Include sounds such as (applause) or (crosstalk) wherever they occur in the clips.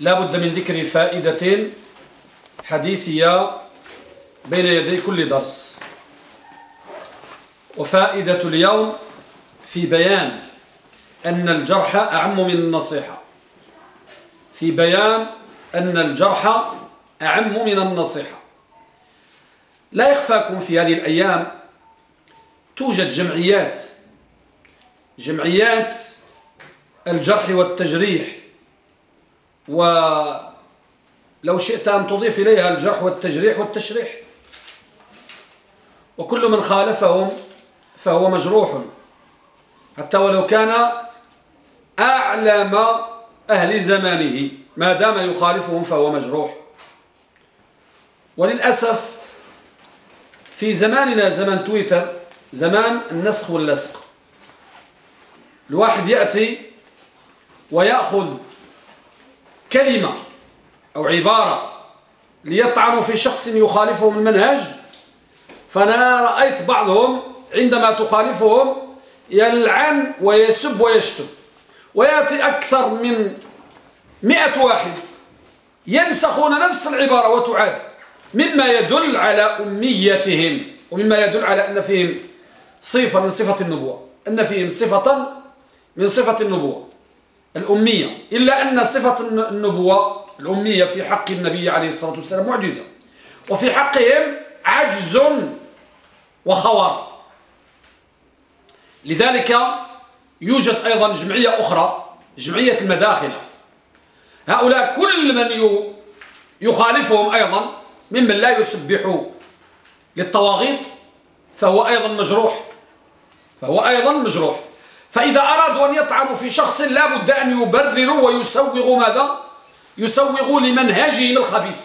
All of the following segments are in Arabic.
لا بد من ذكر فائدة حديثية بين يدي كل درس. وفائدة اليوم في بيان أن الجرح أعم من النصيحة. في بيان أن الجرح أعم من النصيحة. لا يخفاكم في هذه الأيام توجد جمعيات جمعيات الجرح والتجريح ولو شئت أن تضيف إليها الجرح والتجريح والتشريح. وكل من خالفهم فهو مجروح. حتى ولو كان أعلم أهل زمانه ما دام يخالفهم فهو مجروح. وللأسف في زماننا زمان تويتر زمان النسخ واللصق. الواحد يأتي ويأخذ كلمة أو عبارة ليطعنوا في شخص يخالفهم المنهج فأنا رأيت بعضهم عندما تخالفهم يلعن ويسب ويشتم ويأتي أكثر من مئة واحد ينسخون نفس العبارة وتعاد مما يدل على أميتهم ومما يدل على أن فيهم صفة من صفة النبوة أن فيهم صفة من صفة النبوة. الأمية إلا أن صفة النبوة الأمية في حق النبي عليه الصلاة والسلام معجزة. وفي حقهم عجز وخوار. لذلك يوجد أيضا جمعية أخرى جمعية المداخلة. هؤلاء كل من يخالفهم أيضا ممن لا يسبح للطواغيت فهو أيضا مجروح. فهو أيضا مجروح. فإذا أرادوا أن يطعنوا في شخص لا بد أن يبرروا ويسوغوا ماذا؟ يسوغوا لمنهجهم الخبيث.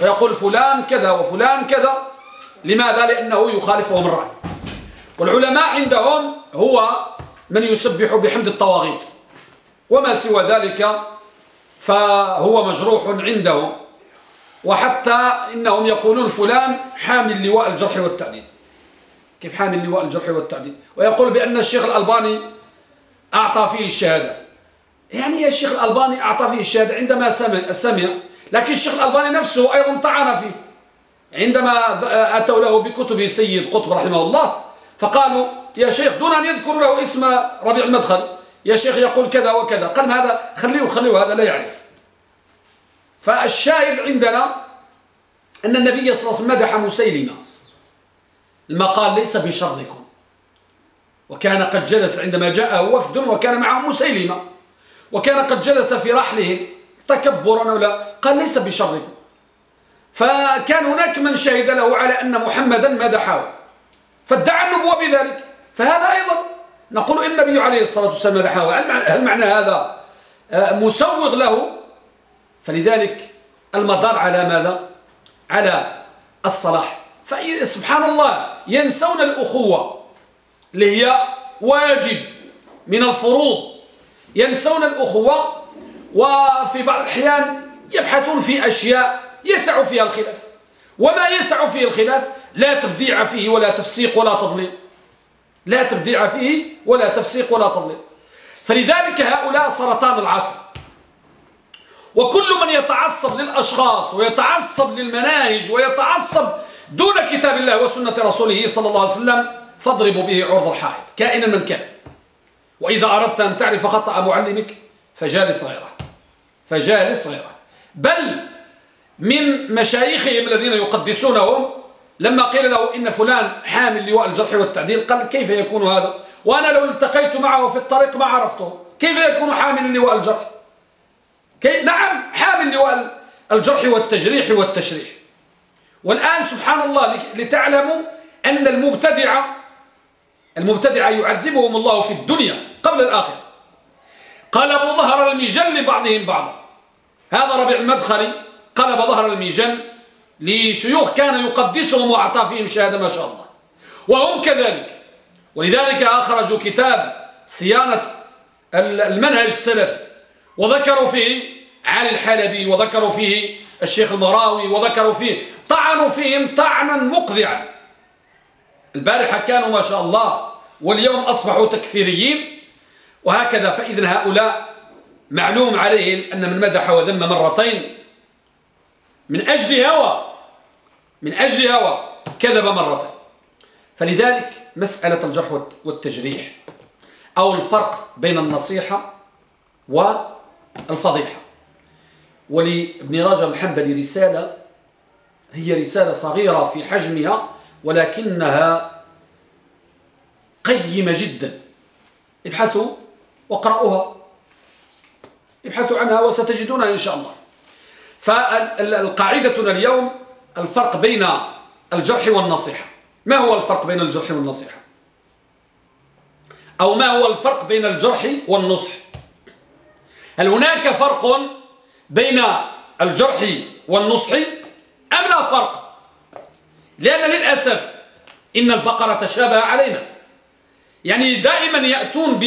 ويقول فلان كذا وفلان كذا لماذا؟ لأنه يخالفهم الرأي. والعلماء عندهم هو من يسبح بحمد الطواغيت. وما سوى ذلك فهو مجروح عندهم وحتى إنهم يقولون فلان حامل لواء الجرح والتعديل كيف حامل لواء الجرح والتعديل؟ ويقول بأن الشيخ الألباني أعطى فيه الشهادة. يعني يا الشيخ الألباني أعطى فيه الشهادة عندما سمع, سمع لكن الشيخ الألباني نفسه أيضا طعن فيه. عندما أتوا له بكتب سيد قطب رحمه الله فقالوا يا شيخ دون أن يذكروا له اسم ربيع المدخل. يا شيخ يقول كذا وكذا. قال هذا؟ خليه خليه هذا لا يعرف. فالشاهد عندنا أن النبي صلى الله عليه وسلم مدح مسيلمة. المقال ليس بشركم. وكان قد جلس عندما جاءه وفد وكان معه مسيلمة. وكان قد جلس في رحله تكبرا ولا قال ليس بشركم. فكان هناك من شهد له على أن محمدا مدحه فادعى النبوة بذلك. فهذا أيضا نقول إن النبي عليه الصلاة والسلام مدحه هل معنى هذا آه، مسوغ له؟ فلذلك المدار على ماذا؟ على الصلاح. فسبحان الله ينسون الأخوة اللي هي واجب من الفروض. ينسون الأخوة وفي بعض الأحيان يبحثون في أشياء يسع فيها الخلاف. وما يسع فيه الخلاف لا تبديع فيه ولا تفسيق ولا تضليل. لا تبديع فيه ولا تفسيق ولا تضليل. فلذلك هؤلاء سرطان العصر وكل من يتعصب للأشخاص ويتعصب للمناهج ويتعصب دون كتاب الله وسنة رسوله صلى الله عليه وسلم فاضربوا به عرض الحائط كائنا من كان. وإذا أردت أن تعرف خطأ معلمك فجالس غيره فجالس غيره. بل من مشايخهم الذين يقدسونهم لما قيل له إن فلان حامل لواء الجرح والتعديل قال كيف يكون هذا؟ وأنا لو التقيت معه في الطريق ما عرفته. كيف يكون حامل لواء الجرح؟ كي نعم حامل لواء الجرح والتجريح والتشريح. والآن سبحان الله لتعلموا أن المبتدع المبتدع يعذبهم الله في الدنيا قبل الآخرة. قلبوا ظهر المجن لبعضهم بعضا. هذا ربيع المدخلي قلب ظهر المجن لشيوخ كان يقدسهم وأعطى فيهم شهادة ما شاء الله. وهم كذلك. ولذلك أخرجوا كتاب صيانة المنهج السلفي. وذكروا فيه علي الحلبي وذكروا فيه الشيخ المراوي وذكروا فيه طعنوا فيهم طعنا مقذعا. البارحة كانوا ما شاء الله واليوم أصبحوا تكفيريين. وهكذا فإذن هؤلاء معلوم عليه أن من مدح وذم مرتين. من أجل هوى من أجل هوى كذب مرتين. فلذلك مسألة الجرح والتجريح أو الفرق بين النصيحة والفضيحة. ولابن رجب الحنبلي رسالة هي رسالة صغيرة في حجمها ولكنها قيمة جدا. ابحثوا واقرأوها. ابحثوا عنها وستجدونها إن شاء الله. فالقاعدتنا اليوم الفرق بين الجرح والنصيحة. ما هو الفرق بين الجرح والنصيحة؟ أو ما هو الفرق بين الجرح والنصح؟ هل هناك فرق بين الجرح والنصح؟ أم لا فرق؟ لأن للأسف إن البقرة تشابه علينا. يعني دائما يأتون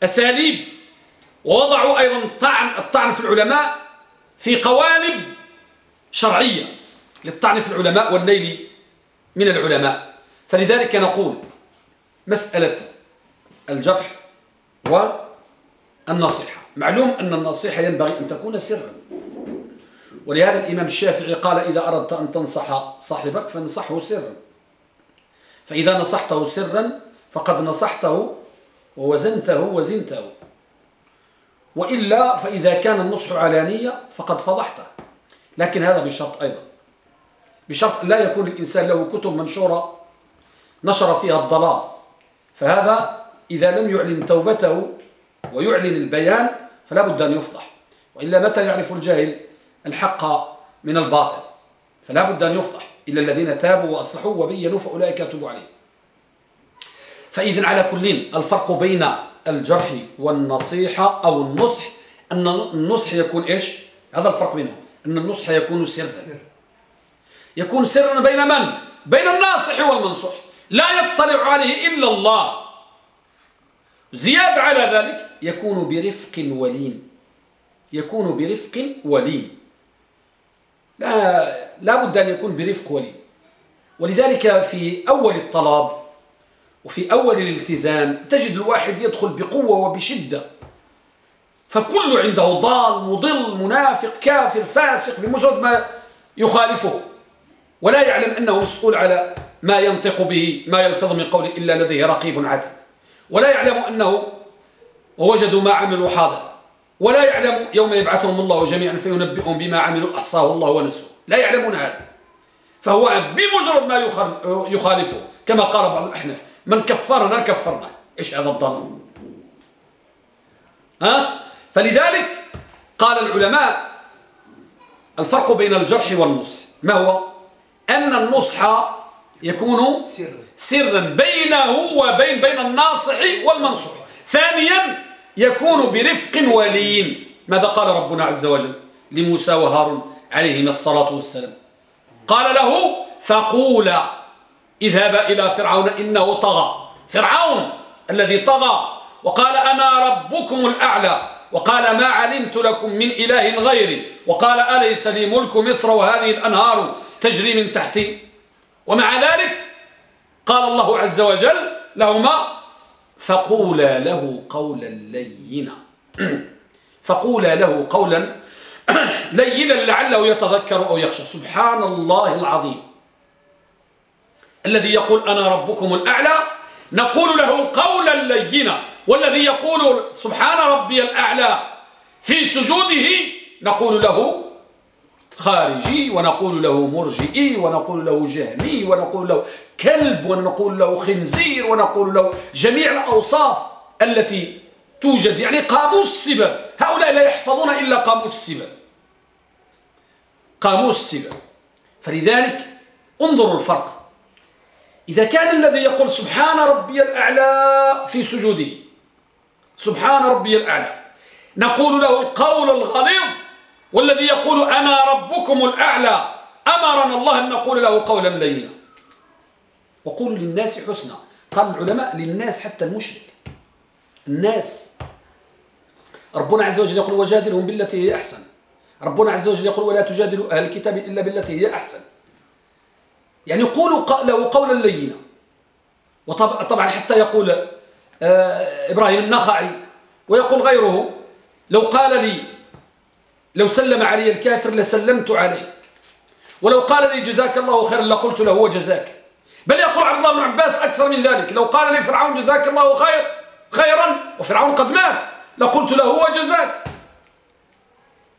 بأساليب ووضعوا أيضا الطعن, الطعن في العلماء في قوالب شرعية للطعن في العلماء والنيل من العلماء. فلذلك نقول مسألة الجرح والنصيحة. معلوم أن النصيحة ينبغي أن تكون سرا. ولهذا الإمام الشافعي قال إذا أردت أن تنصح صاحبك فانصحه سرا. فإذا نصحته سرا فقد نصحته ووزنته وزنته. وإلا فإذا كان النصح علانية فقد فضحته. لكن هذا بشرط أيضا. بشرط لا يكون الإنسان له كتب منشورة نشر فيها الضلال. فهذا إذا لم يعلن توبته ويعلن البيان فلا بد أن يفضح. وإلا متى يعرف الجاهل؟ الحق من الباطل فلا بد أن يفضح. إلا الذين تابوا وأصلحوا وبينوا فأولئك يتوب عليهم. فإذا على كل الفرق بين الجرح والنصيحة أو النصح أن النصح يكون إيش؟ هذا الفرق بينهم. أن النصح يكون سرا. يكون سرا بين من؟ بين الناصح والمنصح لا يطلع عليه إلا الله. زيادة على ذلك يكون برفق ولين. يكون برفق ولين. لا, لا بد أن يكون برفق ولين ولذلك في أول الطلب وفي أول الالتزام تجد الواحد يدخل بقوة وبشدة. فكل عنده ضال مضل منافق كافر فاسق بمجرد ما يخالفه. ولا يعلم أنه مسؤول على ما ينطق به ما يلفظ من قول إلا لديه رقيب عدد ولا يعلم أنه ووجدوا ما عملوا حاضر. ولا يعلم يوم يبعثهم الله جميعا فينبئهم بما عملوا. أحصاه الله ونسوه. لا يعلمون هذا. فهو بمجرد ما يخالفه. كما قال بعض الأحناف من كفرنا كفرنا. إيش هذا الضلال ها؟ فلذلك قال العلماء الفرق بين الجرح والنصح. ما هو؟ أن النصح يكون سرا بينه وبين بين الناصح والمنصوح. ثانيا يكون برفق ولين ماذا قال ربنا عز وجل لموسى وهارون عليهما الصلاة والسلام؟ قال له فقولا اذهبا إلى فرعون إنه طغى. فرعون الذي طغى. وقال أنا ربكم الأعلى؟ وقال ما علمت لكم من إله غيري. وقال أليس لي ملك مصر وهذه الأنهار تجري من تحتي؟ ومع ذلك قال الله عز وجل لهما فقولا له قولا لينا. فقولا له قولا (clears throat) لينا لعله يتذكر أو يخشى. سبحان الله العظيم. الذي يقول أنا ربكم الأعلى نقول له قولا لينا. والذي يقول سبحان ربي الأعلى في سجوده نقول له خارجي ونقول له مرجئي ونقول له جهمي ونقول له كلب ونقول له خنزير ونقول له جميع الأوصاف التي توجد. يعني قاموس السبب. هؤلاء لا يحفظون إلا قاموس السبب. قاموس السبب. فلذلك انظروا الفرق. إذا كان الذي يقول سبحان ربي الأعلى في سجوده سبحان ربي الأعلى نقول له القول الغليظ والذي يقول أنا ربكم الأعلى أمرنا الله أن نقول له قولا لينا. وقول للناس حسنا. قال العلماء للناس حتى المشرك. الناس. ربنا عز وجل يقول وجادلهم بالتي هي أحسن. ربنا عز وجل يقول ولا تجادلوا أهل الكتاب إلا بالتي هي أحسن. يعني قولوا له قولا لينا. وطبعا حتى يقول آه، إبراهيم النخعي ويقول غيره لو قال لي لو سلم علي الكافر لسلمت عليه. ولو قال لي جزاك الله خيرا لقلت له هو جزاك. بل يقول عبد الله بن عباس أكثر من ذلك. لو قال لي فرعون جزاك الله خير خيرا وفرعون قد مات لقلت له هو جزاك.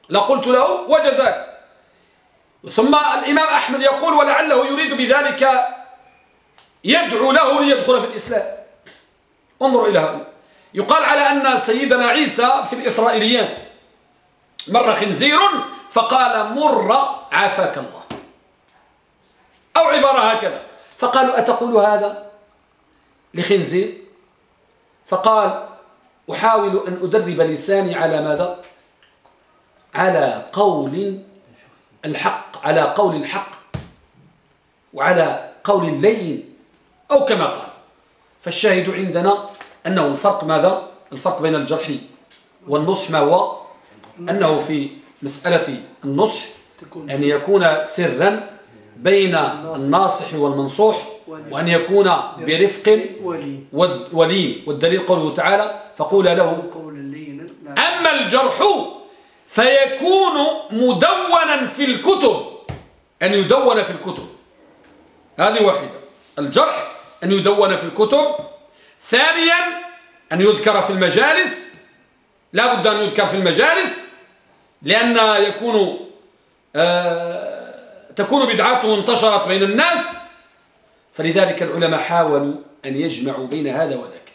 لقلت له وجزاك ثم الإمام أحمد يقول ولعله يريد بذلك يدعو له ليدخل في الإسلام. انظروا إلى هؤلاء. يقال على أن سيدنا عيسى في الإسرائيليات. مر خنزير فقال مر عافاك الله. أو عبارة هكذا. فقالوا أتقول هذا لخنزير؟ فقال أحاول أن أدرب لساني على ماذا؟ على قول الحق على قول الحق وعلى قول اللين أو كما قال. فالشاهد عندنا أنه الفرق ماذا؟ الفرق بين الجرح والنصح ما هو؟ أنه في مسألة النصح أن يكون سرا بين الناصح والمنصوح وأن يكون برفق ولين والدليل قوله تعالى فقول له أما الجرح فيكون مدونا في الكتب. أن يدون في الكتب. هذه واحدة. الجرح أن يدون في الكتب. ثانيا أن يذكر في المجالس. لا بد أن يذكر في المجالس لأن يكون آه تكون بدعاته انتشرت بين الناس. فلذلك العلماء حاولوا أن يجمعوا بين هذا وذاك.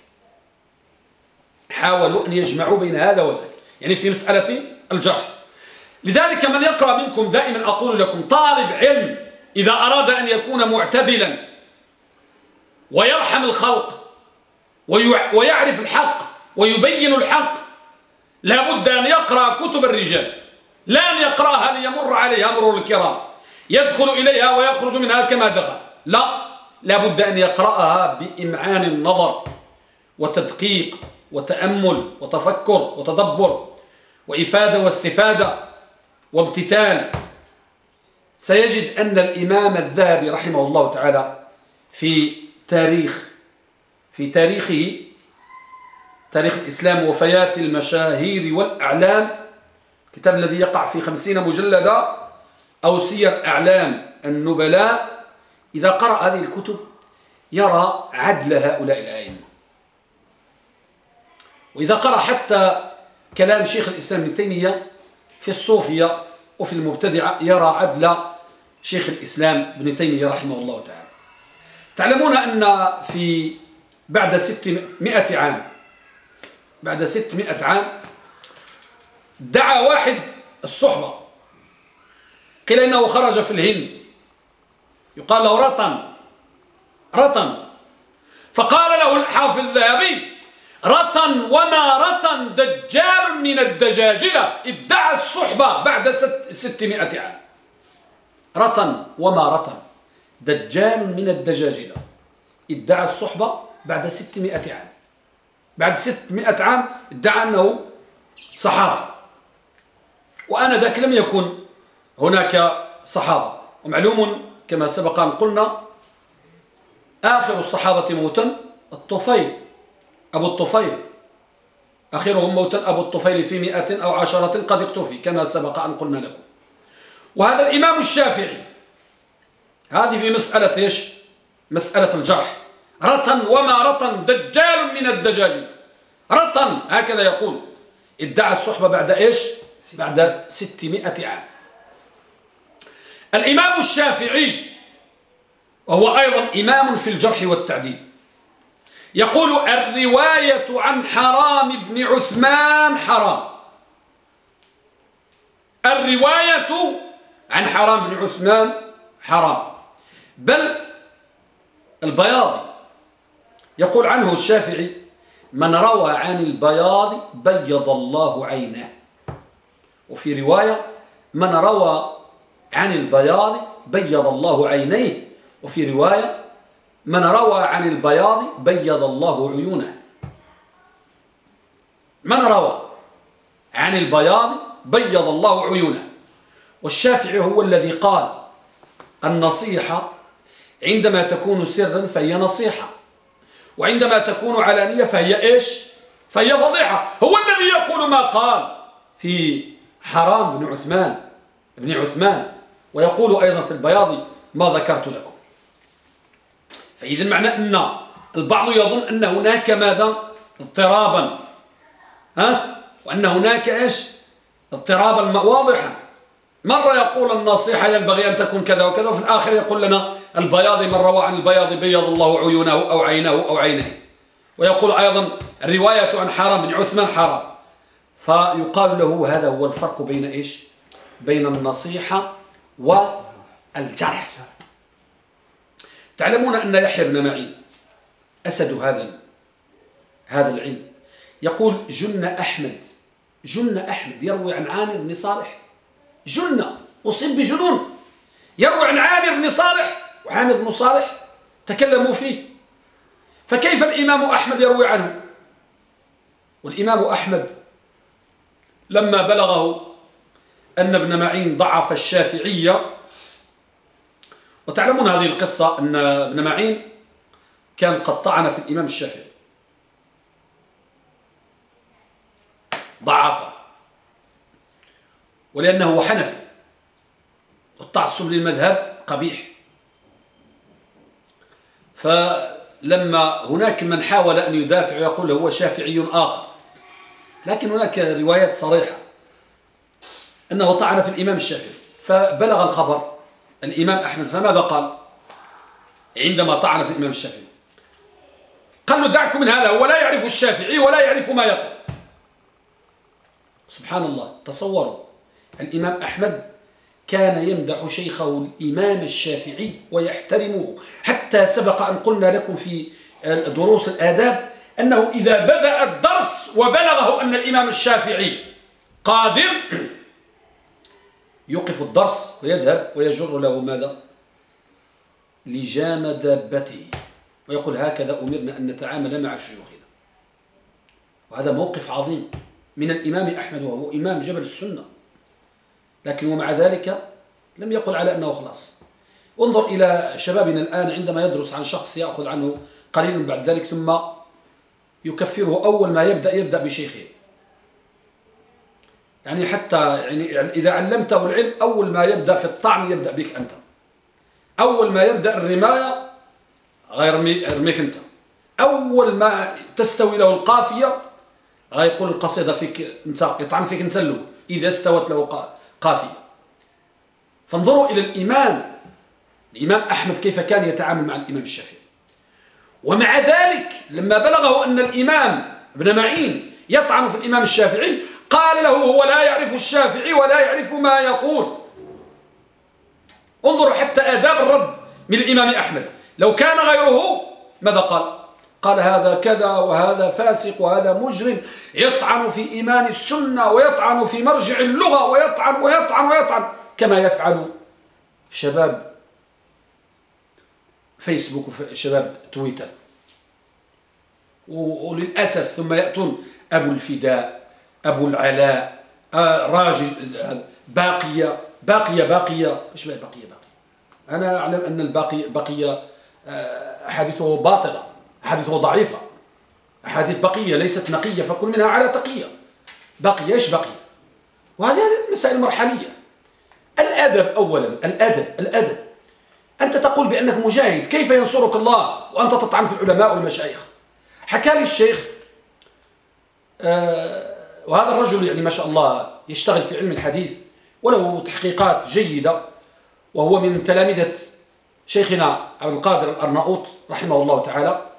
حاولوا أن يجمعوا بين هذا وذاك يعني في مسألة الجرح. لذلك من يقرأ منكم دائما أقول لكم طالب علم إذا أراد أن يكون معتدلا ويرحم الخلق ويعرف الحق ويبين الحق لا بد أن يقرأ كتب الرجال. لا أن يقرأها ليمر عليها مرور الكرام. يدخل إليها ويخرج منها كما دخل. لا. لا بد أن يقرأها بإمعان النظر وتدقيق وتأمل وتفكر وتدبر وإفادة واستفادة وامتثال. سيجد أن الإمام الذهبي رحمه الله تعالى في تاريخ في تاريخه تاريخ الإسلام وفيات المشاهير والأعلام. كتاب الذي يقع في خمسين مجلدة أو سير أعلام النبلاء. إذا قرأ هذه الكتب يرى عدل هؤلاء الأئمة. وإذا قرأ حتى كلام شيخ الإسلام ابن تيمية في الصوفية وفي المبتدعة يرى عدل شيخ الإسلام ابن تيمية رحمه الله تعالى. تعلمون أن في بعد ستمائة عام بعد ستمائة عام دعا واحد الصحبة. قيل إنه خرج في الهند. يقال له رطن رطن. فقال له الحافظ الذهبي رطن وما رطن دجال من الدجاجلة. ادعى الصحبة بعد ستمائة عام. رطن وما رطن دجال من الدجاجلة. ادعى الصحبة بعد ستمائة عام. بعد ستمائة عام ادعى أنه صحابة. وأنا ذاك لم يكن هناك صحابة. ومعلوم كما سبق أن قلنا آخر الصحابة موتا الطفيل أبو الطفيل. أخيرهم موتا أبو الطفيل في مئة أو عشرة قد اقتفي كما سبق أن قلنا لكم. وهذا الإمام الشافعي هذه في مسألة إيش؟ مسألة الجرح. رطن وما رطن دجال من الدجاج. رطن هكذا يقول. ادعى الصحبة بعد إيش؟ بعد ستمائة عام. الإمام الشافعي وهو أيضا إمام في الجرح والتعديل يقول الرواية عن حرام بن عثمان حرام. الرواية عن حرام بن عثمان حرام. بل البياضي يقول عنه الشافعي من روى عن البياض بيض الله عينه وفي رواية من روى عن البياض بيض الله عينيه. وفي رواية من روى عن البياض بيض الله عيونه. من روى عن البياض بيض الله عيونه. والشافعي هو الذي قال النصيحة عندما تكون سرا فهي نصيحة. وعندما تكون علانية فهي إيش؟ فهي فضيحة هو الذي يقول ما قال في حرام بن عثمان بن عثمان ويقول أيضا في البياض ما ذكرت لكم. فإذا معنى أن البعض يظن أن هناك ماذا؟ اضطرابا. ها؟ وأن هناك إيش؟ اضطرابا. واضحا. مرة يقول النصيحة ينبغي أن تكون كذا وكذا. وفي الآخر يقول لنا البياض من روى عن البياض بيض الله عيونه أو عينه أو عينيه ويقول أيضا الرواية عن حرام بن عثمان حرام. فيقال له هذا هو الفرق بين إيش؟ بين النصيحة والجرح. تعلمون أن يحيى بن معين أسد هذا هذا العلم. يقول جن أحمد جن أحمد يروي عن عامر بن صالح. جن أصيب بجنون. يروي عن عامر بن صالح وعامر بن صالح تكلموا فيه. فكيف الإمام أحمد يروي عنه؟ والإمام أحمد لما بلغه أن ابن معين ضعف الشافعية وتعلمون هذه القصة أن ابن معين كان قد طعن في الإمام الشافعي. ضعفه. ولأنه حنفي. والتعصب للمذهب قبيح. فلما هناك من حاول أن يدافع ويقول هو شافعي آخر. لكن هناك روايات صريحة أنه طعن في الإمام الشافعي فبلغ الخبر الإمام أحمد فماذا قال؟ عندما طعن في الإمام الشافعي. قال له دعكم من هذا هو لا يعرف الشافعي ولا يعرف ما يقول. سبحان الله تصوروا الإمام أحمد كان يمدح شيخه الإمام الشافعي ويحترمه حتى سبق أن قلنا لكم في دروس الآداب أنه إذا بدأ الدرس وبلغه أن الإمام الشافعي قادم يوقف الدرس ويذهب ويجر له ماذا؟ لجام دابته. ويقول هكذا أمرنا أن نتعامل مع شيوخنا. وهذا موقف عظيم من الإمام أحمد وهو إمام جبل السنة. لكن ومع ذلك لم يقل على أنه خلاص. انظر إلى شبابنا الآن عندما يدرس عن شخص يأخذ عنه قليل بعد ذلك ثم يكفره أول ما يبدأ يبدأ بشيخه. يعني حتى يعني إذا علمته العلم أول ما يبدأ في الطعن يبدأ بك أنت. أول ما يبدأ الرماية غير يرميك أنت. أول ما تستوي له القافية غيقول القصيدة فيك أنت يطعن فيك أنت له إذا استوت له قافية. فانظروا إلى الإمام. الإمام أحمد كيف كان يتعامل مع الإمام الشافعي. ومع ذلك لما بلغه أن الإمام ابن معين يطعن في الإمام الشافعي قال له هو لا يعرف الشافعي ولا يعرف ما يقول. انظروا حتى آداب الرد من الإمام أحمد. لو كان غيره ماذا قال؟ قال هذا كذا وهذا فاسق وهذا مجرم يطعن في إيمان السنة ويطعن في مرجع اللغة ويطعن ويطعن ويطعن. كما يفعل شباب فيسبوك وشباب تويتر. وللأسف ثم يأتون أبو الفداء أبو العلاء آه، راجل باقية باقية باقية. مش باقية باقية؟ أنا أعلم أن الباقية بقية آه، أحاديثه باطلة. أحاديثه ضعيفة. أحاديث بقية ليست نقية فكل منها على تقية. بقية إيش بقية وهذه المسائل المرحلية. الأدب أولا الأدب الأدب. أنت تقول بأنك مجاهد كيف ينصرك الله؟ وأنت تطعن في العلماء والمشايخ. حكى لي الشيخ آه وهذا الرجل يعني ما شاء الله يشتغل في علم الحديث وله تحقيقات جيدة وهو من تلامذة شيخنا عبد القادر الأرناؤوط رحمه الله تعالى.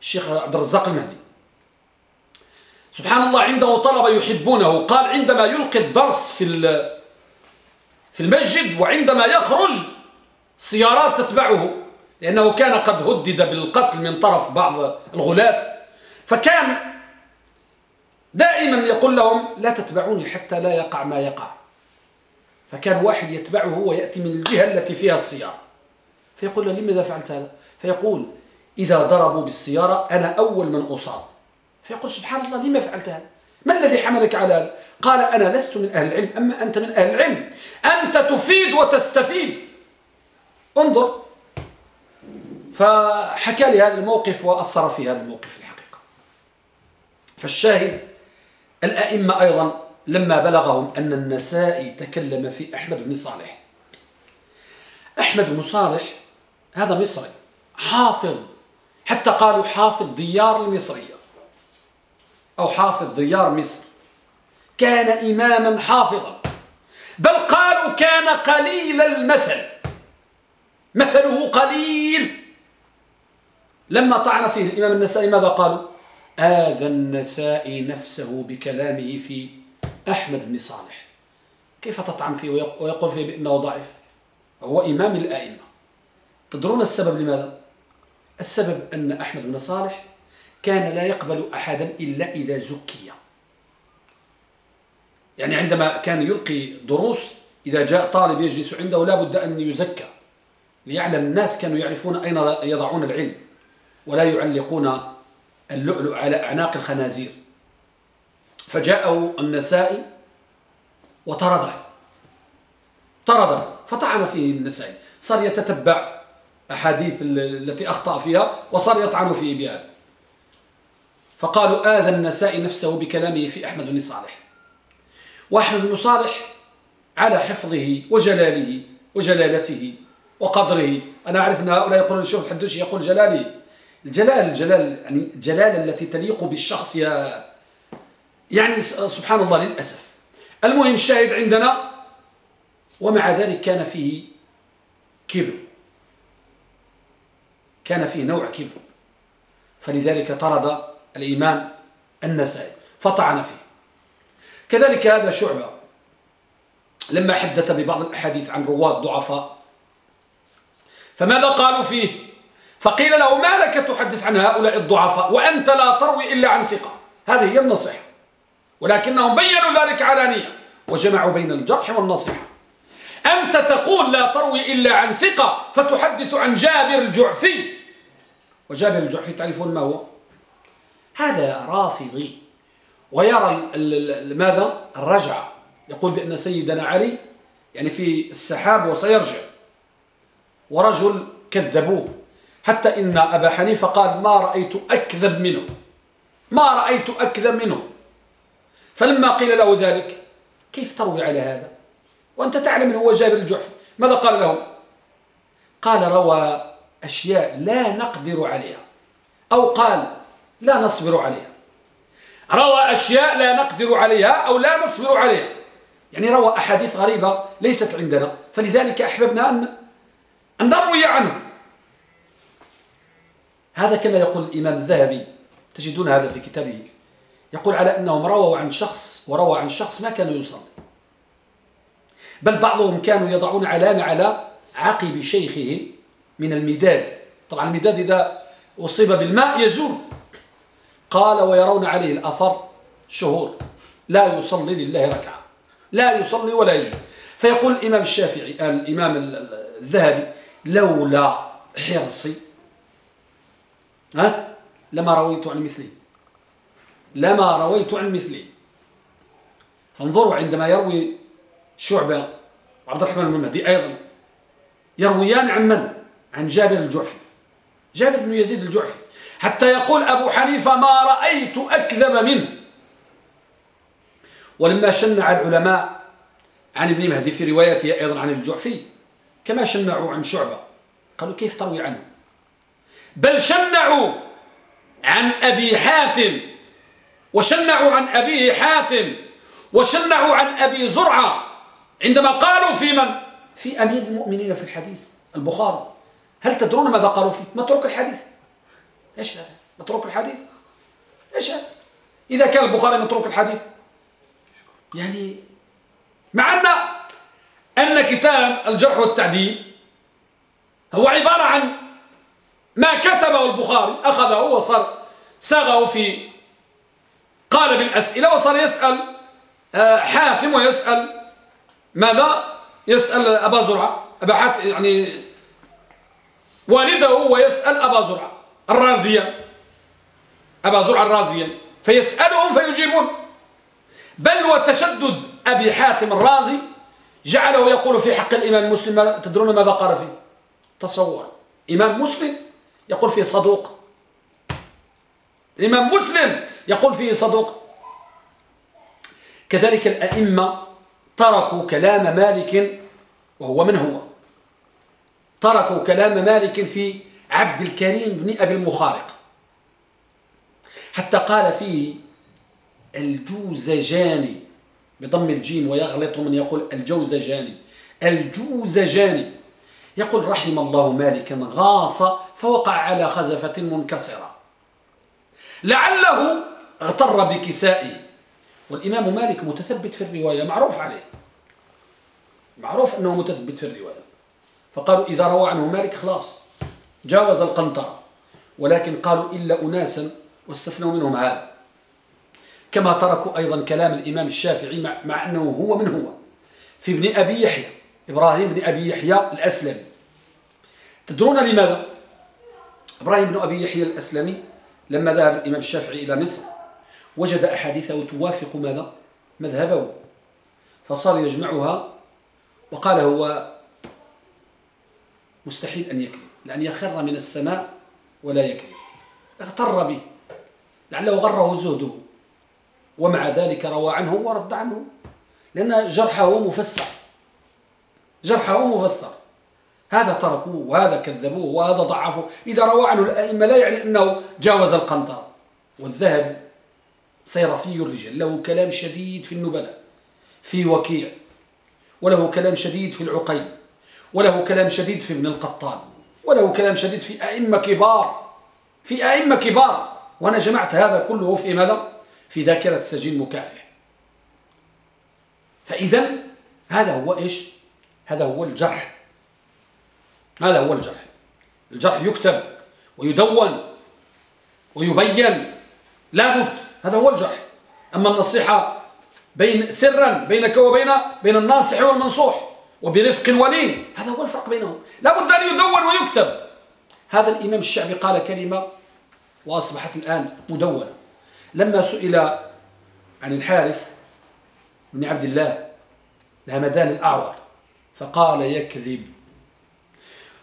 الشيخ عبد الرزاق المهدي. سبحان الله عنده طلبة يحبونه قال عندما يلقي الدرس في في المسجد وعندما يخرج سيارات تتبعه لأنه كان قد هدد بالقتل من طرف بعض الغلاة. فكان دائما يقول لهم لا تتبعوني حتى لا يقع ما يقع. فكان واحد يتبعه ويأتي من الجهة التي فيها السيارة. فيقول له لماذا فعلت هذا؟ فيقول إذا ضربوا بالسيارة أنا أول من أصاب. فيقول سبحان الله لما فعلت هذا ما الذي حملك على هذا؟ قال أنا لست من أهل العلم أما أنت من أهل العلم. أنت تفيد وتستفيد. انظر. فحكى لي هذا الموقف وأثر في هذا الموقف الحقيقة. فالشاهد الأئمة أيضا لما بلغهم أن النسائي تكلم في أحمد بن صالح. أحمد بن صالح هذا مصري حافظ حتى قالوا حافظ ديار المصرية. أو حافظ ديار مصر. كان إماما حافظا. بل قالوا كان قليل المثل. مثله قليل. لما طعن فيه الإمام النسائي ماذا قالوا؟ آذى النسائي نفسه بكلامه في أحمد بن صالح. كيف تطعن فيه ويقول فيه بأنه ضعيف؟ هو إمام الآئمة. تدرون السبب لماذا؟ السبب أن أحمد بن صالح كان لا يقبل أحدا إلا إذا زكي. يعني عندما كان يلقي دروس إذا جاء طالب يجلس عنده لا بد أن يزكى. ليعلم الناس كانوا يعرفون أين يضعون العلم ولا يعلقون اللؤلؤ على أعناق الخنازير. فجاءه النسائي وطرده. طرده فطعن فيه النسائي. صار يتتبع. أحاديث التي أخطأ فيها وصار يطعن فيه بها فقالوا آذى النسائي نفسه بكلامه في أحمد بن صالح. وأحمد بن صالح على حفظه وجلاله وجلالته وقدره. أنا أعرف أن هؤلاء يقولون شوف الحدوشي يقول جلاله. الجلال الجلال يعني الجلالة التي تليق بالشخص يا يعني سبحان الله للأسف. المهم الشاهد عندنا ومع ذلك كان فيه كبر. كان فيه نوع كبر. فلذلك طرد الإمام النسائي فطعن فيه. كذلك هذا شعبة لما حدث ببعض الأحاديث عن رواة ضعفاء فماذا قالوا فيه؟ فقيل له ما لك تحدث عن هؤلاء الضعفاء وأنت لا تروي إلا عن ثقة؟ هذه هي النصيحة. ولكنهم بينوا ذلك علانية وجمعوا بين الجرح والنصيحة. أنت تقول لا تروي إلا عن ثقة فتحدث عن جابر الجعفي. وجابر الجعفي تعرفون ما هو؟ هذا رافضي. ويرى ماذا؟ الرجعة يقول بأن سيدنا علي يعني في السحاب وسيرجع. ورجل كذبوه. حتى إن أبا حنيفة قال ما رأيت أكذب منه. ما رأيت أكذب منه. فلما قيل له ذلك كيف تروي على هذا؟ وأنت تعلم هو جابر الجعفي ماذا قال لهم؟ قال روى أشياء لا نقدر عليها. أو قال لا نصبر عليها. روى أشياء لا نقدر عليها أو لا نصبر عليها. يعني روى أحاديث غريبة ليست عندنا. فلذلك أحببنا أن, أن نروي عنه. هذا كما يقول الإمام الذهبي. تجدون هذا في كتابه. يقول على أنهم رووا عن شخص وروى عن شخص ما كانوا يصلي. بل بعضهم كانوا يضعون علامة على عقب شيخهم من المداد. طبعا المداد إذا أصيب بالماء يزول. قال ويرون عليه الأثر شهور. لا يصلي لله ركعة. لا يصلي ولا يجد فيقول الإمام الشافعي الإمام الذهبي لولا حرصي ها؟ لما رويت عن مثله لما رويت عن مثله فانظروا عندما يروي شعبة وعبد الرحمن بن مهدي أيضا. يرويان عن من؟ عن جابر الجعفي. جابر بن يزيد الجعفي. حتى يقول أبو حنيفة ما رأيت أكذب منه. ولما شنع العلماء عن ابن مهدي في روايته أيضا عن الجعفي كما شنعوا عن شعبة. قالوا كيف تروي عنه؟ بل شنعوا عن أبي حاتم. وشنعوا عن أبيه حاتم. وشنعوا عن أبي زرعة. عندما قالوا في من؟ في أمير المؤمنين في الحديث البخاري. هل تدرون ماذا قالوا فيه؟ متروك الحديث. إيش هذا؟ متروك الحديث؟ إيش هذا؟ إذا كان البخاري متروك الحديث. يعني مع أن أن كتاب الجرح والتعديل هو عبارة عن ما كتبه البخاري أخذه وصار ساغه في قالب الأسئلة وصار يسأل آه، حاتم ويسأل ماذا؟ يسأل أبا زرعة أبا حاتم يعني والده ويسال أبا زرعة الرازية. أبا زرع الرازية. فيسألهم فيجيبون. بل وتشدد أبي حاتم الرازي جعله يقول في حق الإمام مسلم تدرون ماذا قال فيه؟ تصور. إمام مسلم يقول فيه صدوق. الإمام مسلم يقول فيه صدوق. كذلك الأئمة تركوا كلام مالك وهو من هو. تركوا كلام مالك في عبد الكريم بن أبي المخارق. حتى قال فيه الجوزجاني بضم الجيم ويغلط من يقول الجوزجاني الجوزجاني يقول رحم الله مالكا غاص فوقع على خزفة منكسرة. لعله اغتر بكسائه. والإمام مالك متثبت في الرواية معروف عليه. معروف أنه متثبت في الرواية. فقالوا إذا روى عنه مالك خلاص جاوز القنطرة. ولكن قالوا إلا أناسا واستثنوا منهم هذا. كما تركوا أيضا كلام الإمام الشافعي مع, مع أنه هو من هو في ابن أبي يحيى إبراهيم بن أبي يحيى الأسلمي. تدرون لماذا؟ إبراهيم بن أبي يحيى الأسلمي لما ذهب الإمام الشافعي إلى مصر وجد أحاديثه توافق ماذا؟ مذهبه. فصار يجمعها وقال هو مستحيل أن يكذب لأن يخر من السماء ولا يكذب. اغتر به لعله غره زهده ومع ذلك روى عنه ورد عنه. لأن جرحه مفسر جرحه مفسر. هذا تركوه وهذا كذبوه وهذا ضعفوه. إذا روى عنه الأئمة لا يعني أنه جاوز القنطرة. والذهب سيرفي الرجال له كلام شديد في النبلاء في وكيع وله كلام شديد في العقيل. وله كلام شديد في ابن القطان وله كلام شديد في أئمة كبار في أئمة كبار. وأنا جمعت هذا كله في ماذا؟ في ذاكرة سجين مكافح. فإذا هذا هو إيش؟ هذا هو الجرح. هذا هو الجرح. الجرح يكتب ويدون ويبين. لابد. هذا هو الجرح. أما النصيحة بين سرا بينك وبين بين الناصح والمنصوح وبرفق ولين هذا هو الفرق بينهم. لابد أن يدون ويكتب. هذا الإمام الشعبي قال كلمة وأصبحت الآن مدونة. لما سئل عن الحارث بن عبد الله الهمدان الأعور فقال يكذب.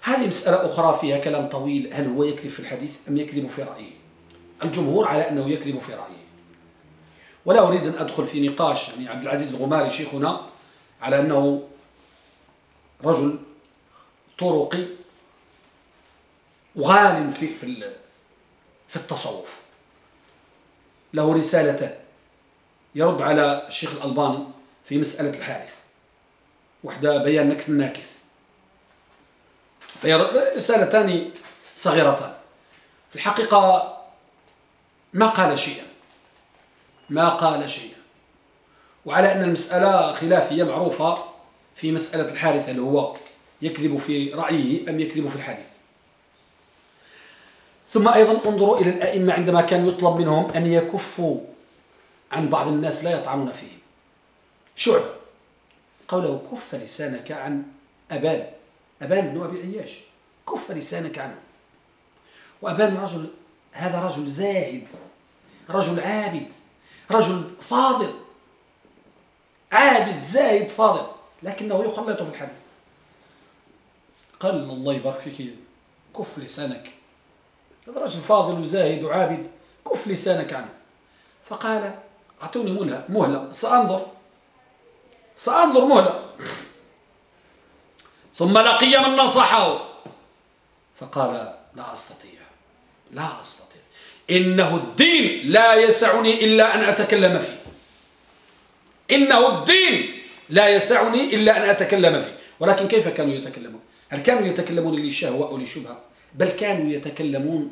هذه مسألة أخرى فيها كلام طويل هل هو يكذب في الحديث أم يكذب في رأيه؟ الجمهور على أنه يكذب في رأيه. ولا أريد أن أدخل في نقاش يعني عبد العزيز الغماري شيخنا على أنه رجل طرقي وغال في في في التصوف. له رسالتان يرد على الشيخ الألباني في مسألة الحارث وحدة بيان نكث الناكث رسالتان صغيرتان في الحقيقة ما قال شيئا. ما قال شيئا. وعلى أن المسألة خلافية معروفة. في مسألة الحارث اللي هو يكذب في رأيه أم يكذب في الحديث ثم أيضا انظروا إلى الأئمة عندما كان يطلب منهم أن يكفوا عن بعض الناس لا يطعنون فيهم. شعب. قوله كف لسانك عن أبان. أبان بن أبي عياش. كف لسانك عنه. وأبان رجل هذا رجل زاهد رجل عابد رجل فاضل. عابد زاهد فاضل. لكنه يخلط في الحديث. قال الله يبارك فيك كف لسانك. هذا رجل فاضل وزاهد وعابد كف لسانك عنه. فقال أعطوني مهلة مهلة سأنظر. سأنظر مهلة. ثم لقي من نصحه. فقال لا أستطيع لا أستطيع. إنه الدين لا يسعني إلا أن أتكلم فيه. إنه الدين لا يسعني إلا أن أتكلم فيه. ولكن كيف كانوا يتكلمون؟ هل كانوا يتكلمون للشهوة أو لشبهة بل كانوا يتكلمون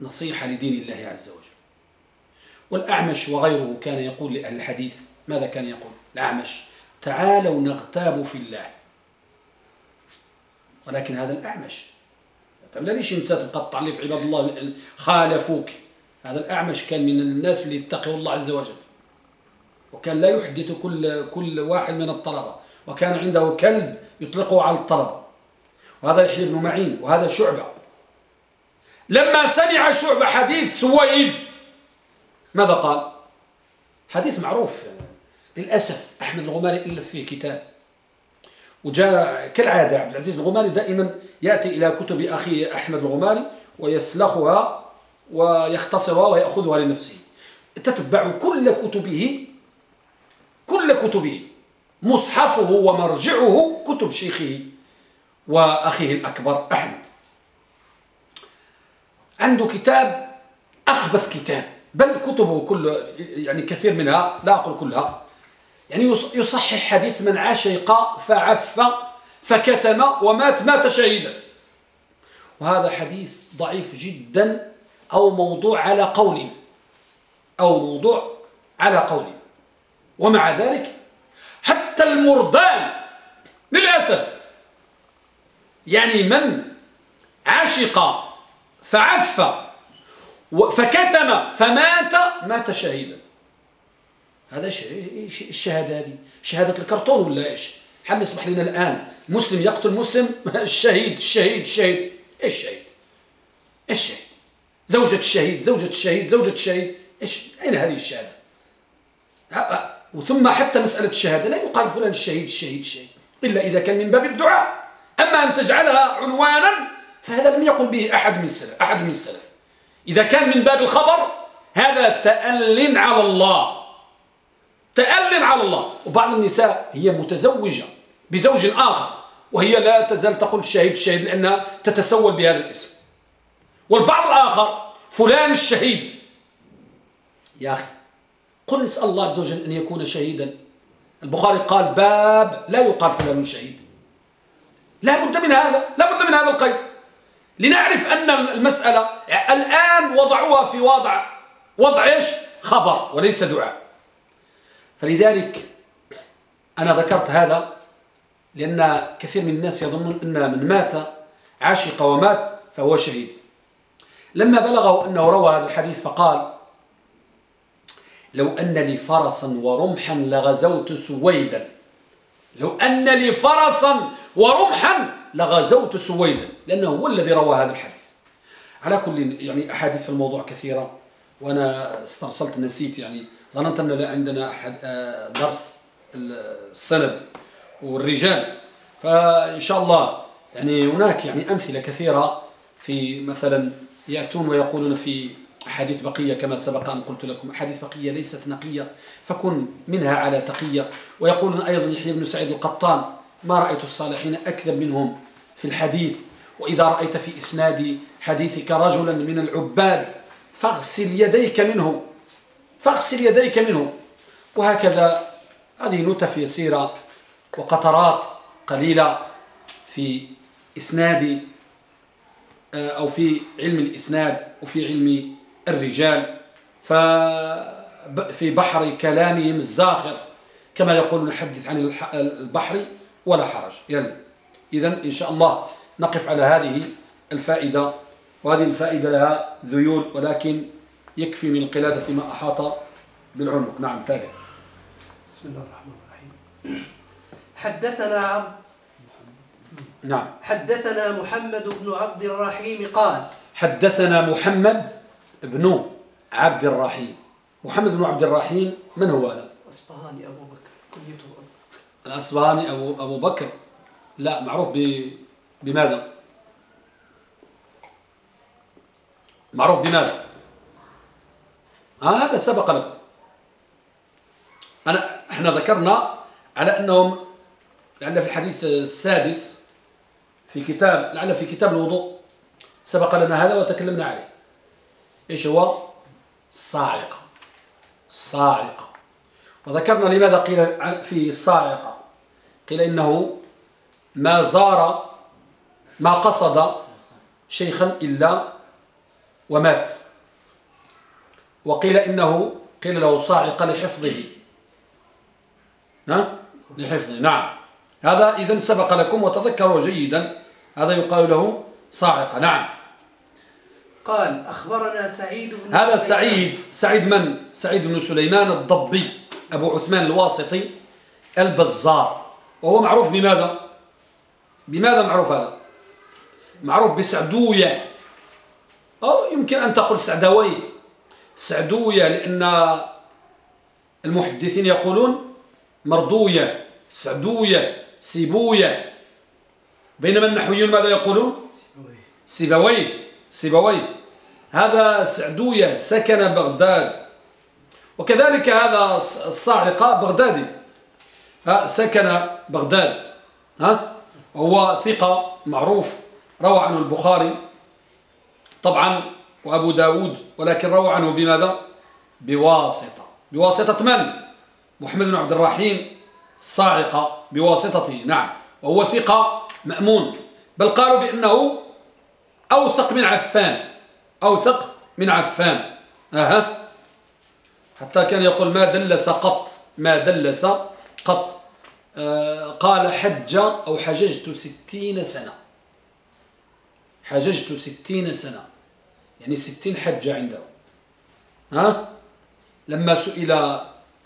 نصيحة لدين الله عز وجل. والأعمش وغيره كان يقول لأهل الحديث ماذا كان يقول؟ الأعمش تعالوا نغتاب في الله. ولكن هذا الأعمش ليش أنت تقطع لي في عباد الله؟ خالفوك. هذا الأعمش كان من الناس اللي اتقوا الله عز وجل. وكان لا يحدث كل كل واحد من الطلبة وكان عنده كلب يطلقه على الطلبة. وهذا يحيى بن معين وهذا شعبة. لما سمع شعبة حديث سويد ماذا قال؟ حديث معروف. للأسف أحمد الغماري ألف فيه كتاب. وجاء كالعادة عبد العزيز الغماري دائما يأتي إلى كتب أخيه أحمد الغماري ويسلخها ويختصرها ويأخذها لنفسه. تتبع كل كتبه كتبه مصحفه ومرجعه كتب شيخه وأخيه الأكبر أحمد. عنده كتاب أخبث كتاب بل كتبه كل يعني كثير منها لا أقول كلها. يعني يصحح حديث من عشق فعف فكتم ومات مات شهيدا. وهذا حديث ضعيف جدا أو موضوع على قول أو موضوع على قول. ومع ذلك حتى المردان للأسف يعني من عشق فعف فكتم فمات مات شهيدا. هذا الشهادة هذه شهادة الكرتون ولا إيش؟ حل يصبح لنا الآن. مسلم يقتل مسلم (laughs) الشهيد الشهيد الشهيد. إيش الشهيد إيش الشهيد زوجة الشهيد زوجة الشهيد زوجة الشهيد. إيش أين هذه الشهادة؟ وثم حتى مسألة الشهادة لا يقال فلان الشهيد الشهيد الشهيد إلا إذا كان من باب الدعاء. أما أن تجعلها عنوانا فهذا لم يقل به أحد من السلف أحد من السلف. إذا كان من باب الخبر هذا تأل على الله. تأل على الله. وبعض النساء هي متزوجة بزوج آخر وهي لا تزال تقول الشهيد الشهيد لأنها تتسول بهذا الاسم. والبعض الآخر فلان الشهيد. يا أخي قل نسأل الله عز وجل أن يكون شهيدا. البخاري قال باب لا يقال فلان شهيد. لا بد من هذا لا بد من هذا القيد. لنعرف أن المسألة الآن وضعوها في وضع وضع إيش؟ خبر وليس دعاء. فلذلك أنا ذكرت هذا لأن كثير من الناس يظنون أن من مات عاشق ومات فهو شهيد. لما بلغه أنه روى هذا الحديث فقال لو أن لي فرسا ورمحا لغزوت سويدا. لو أن لي فرسا ورمحا لغزوت سويدا. لأنه هو الذي روى هذا الحديث. على كل يعني أحاديث في الموضوع كثيرة وأنا استرسلت نسيت يعني ظننت أن عندنا آه، درس السند والرجال. فإن شاء الله يعني هناك يعني أمثلة كثيرة في مثلا يأتون ويقولون في أحاديث بقية كما سبق أن قلت لكم. أحاديث بقية ليست نقية فكن منها على تقية. ويقولون أيضا يحيى بن سعيد القطان ما رأيت الصالحين أكذب منهم في الحديث؟ وإذا رأيت في إسناد حديثك رجلا من العباد فاغسل يديك منه فاغسل يديك منه. وهكذا هذه نتف يسيرة وقطرات قليلة في إسناد آه، أو في علم الإسناد وفي علم الرجال ففي بحر كلامهم الزاخر كما يقولون نحدث عن البحر ولا حرج. يلا. إذا إن شاء الله نقف على هذه الفائدة وهذه الفائدة لها ذيول ولكن يكفي من القلادة ما أحاط بالعنق. نعم تابع. بسم الله الرحمن الرحيم. حدثنا عبد نعم. حدثنا محمد بن عبد الرحيم قال حدثنا محمد بن عبد الرحيم محمد بن عبد الرحيم من هو هذا؟ أصبهاني أبو بكر كنيته الأصبهاني أبو, أبو بكر لا معروف ب... بماذا؟ معروف بماذا؟ هذا سبق لك أنا إحنا ذكرنا على أنهم لعل في الحديث السادس في كتاب لعل في كتاب الوضوء سبق لنا هذا وتكلمنا عليه إيش هو؟ الصاعقة الصاعقة وذكرنا لماذا قيل في الصاعقة قيل إنه ما زار ما قصد شيخا إلا ومات. وقيل إنه قيل له صاعقة لحفظه. ها؟ لحفظه نعم. هذا إذا سبق لكم وتذكروا جيدا. هذا يقال له صاعقة نعم. قال أخبرنا سعيد بن هذا سعيد سعيد من؟ سعيد بن سليمان الضبي أبو عثمان الواسطي البزار وهو معروف بماذا؟ بماذا معروف هذا؟ معروف بسعدوية أو يمكن أن تقول سعدوية سعدوية لأن المحدثين يقولون مردوية سعدوية سيبوية بينما النحويون ماذا يقولون؟ سيبوية سيبويه هذا سعدوية سكن بغداد. وكذلك هذا الصاعقة بغدادي. ها سكن بغداد. ها هو ثقة معروف روى عنه البخاري. طبعا وأبو داود. ولكن روى عنه بماذا؟ بواسطة. بواسطة من؟ محمد بن عبد الرحيم. الصاعقة بواسطته. نعم. وهو ثقة مأمون. بل قالوا بأنه أوثق من عفان. أوثق من عفان. أها. حتى كان يقول ما دلس قط. ما دلس قط. آه قال حج أو حججت ستين سنة. حججت ستين سنة. يعني ستين حجة عنده. ها؟ لما سئل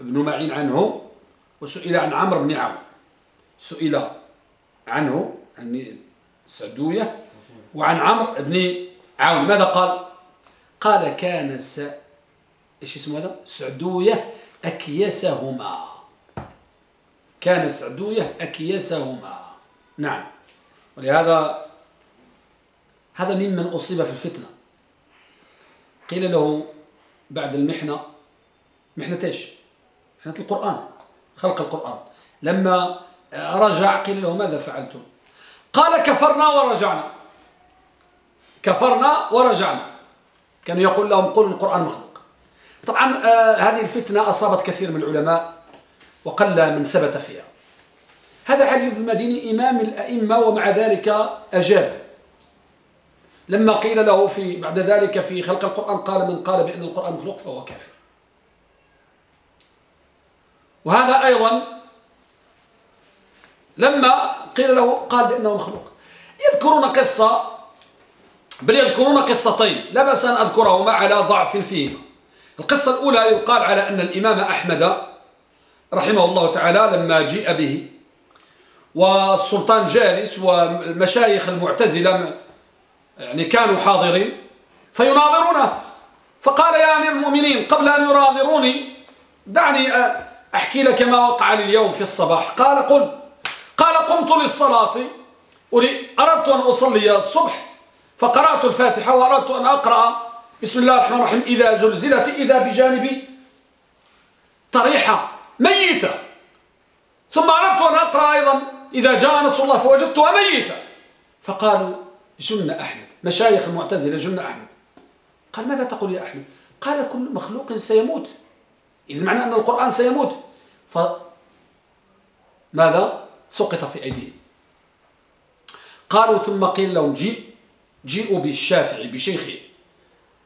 ابن معين عنه وسئل عن عمرو بن عون سئل عنه عن سعدوية. وعن عمرو بن عون ماذا قال؟ قال كان س... إيش اسمه هذا؟ سعدوية أكيسهما. كان سعدوية أكيسهما. نعم. ولهذا هذا ممن أصيب في الفتنة. قيل له بعد المحنة محنة إيش؟ محنة القرآن خلق القرآن. لما رجع قيل له ماذا فعلتم؟ قال كفرنا ورجعنا. كفرنا ورجعنا. كان يقول لهم قولوا القرآن مخلوق. طبعا آه هذه الفتنة أصابت كثير من العلماء وقل من ثبت فيها. هذا علي بن المديني إمام الأئمة ومع ذلك أجاب. لما قيل له في بعد ذلك في خلق القرآن قال من قال بأن القرآن مخلوق فهو كافر. وهذا أيضا لما قيل له قال بأنه مخلوق. يذكرون قصة بل يذكرون قصتين لا بأس أن أذكرهما على ضعف فيهما. القصة الأولى يقال على أن الإمام أحمد رحمه الله تعالى لما جيء به والسلطان جالس والمشايخ المعتزلة يعني كانوا حاضرين فيناظرونه. فقال يا أمير المؤمنين قبل أن يناظروني دعني أحكي لك ما وقع لي اليوم في الصباح. قال قل قال قمت للصلاة أردت أن أصلي الصبح فقرأت الفاتحة وأردت أن أقرأ. بسم الله الرحمن الرحيم. إذا زلزلت إذا بجانبي طريحة ميتة. ثم أردت أن أقرأ أيضا إذا جاء نصر الله فوجدتها ميتة. فقالوا جن أحمد. مشايخ المعتزلة جن أحمد. قال ماذا تقول يا أحمد؟ قال كل مخلوق سيموت. إذا معنى أن القرآن سيموت. فماذا سقط في أيديهم. قالوا ثم قيل لهم جيء جيئوا بالشافعي بشيخه.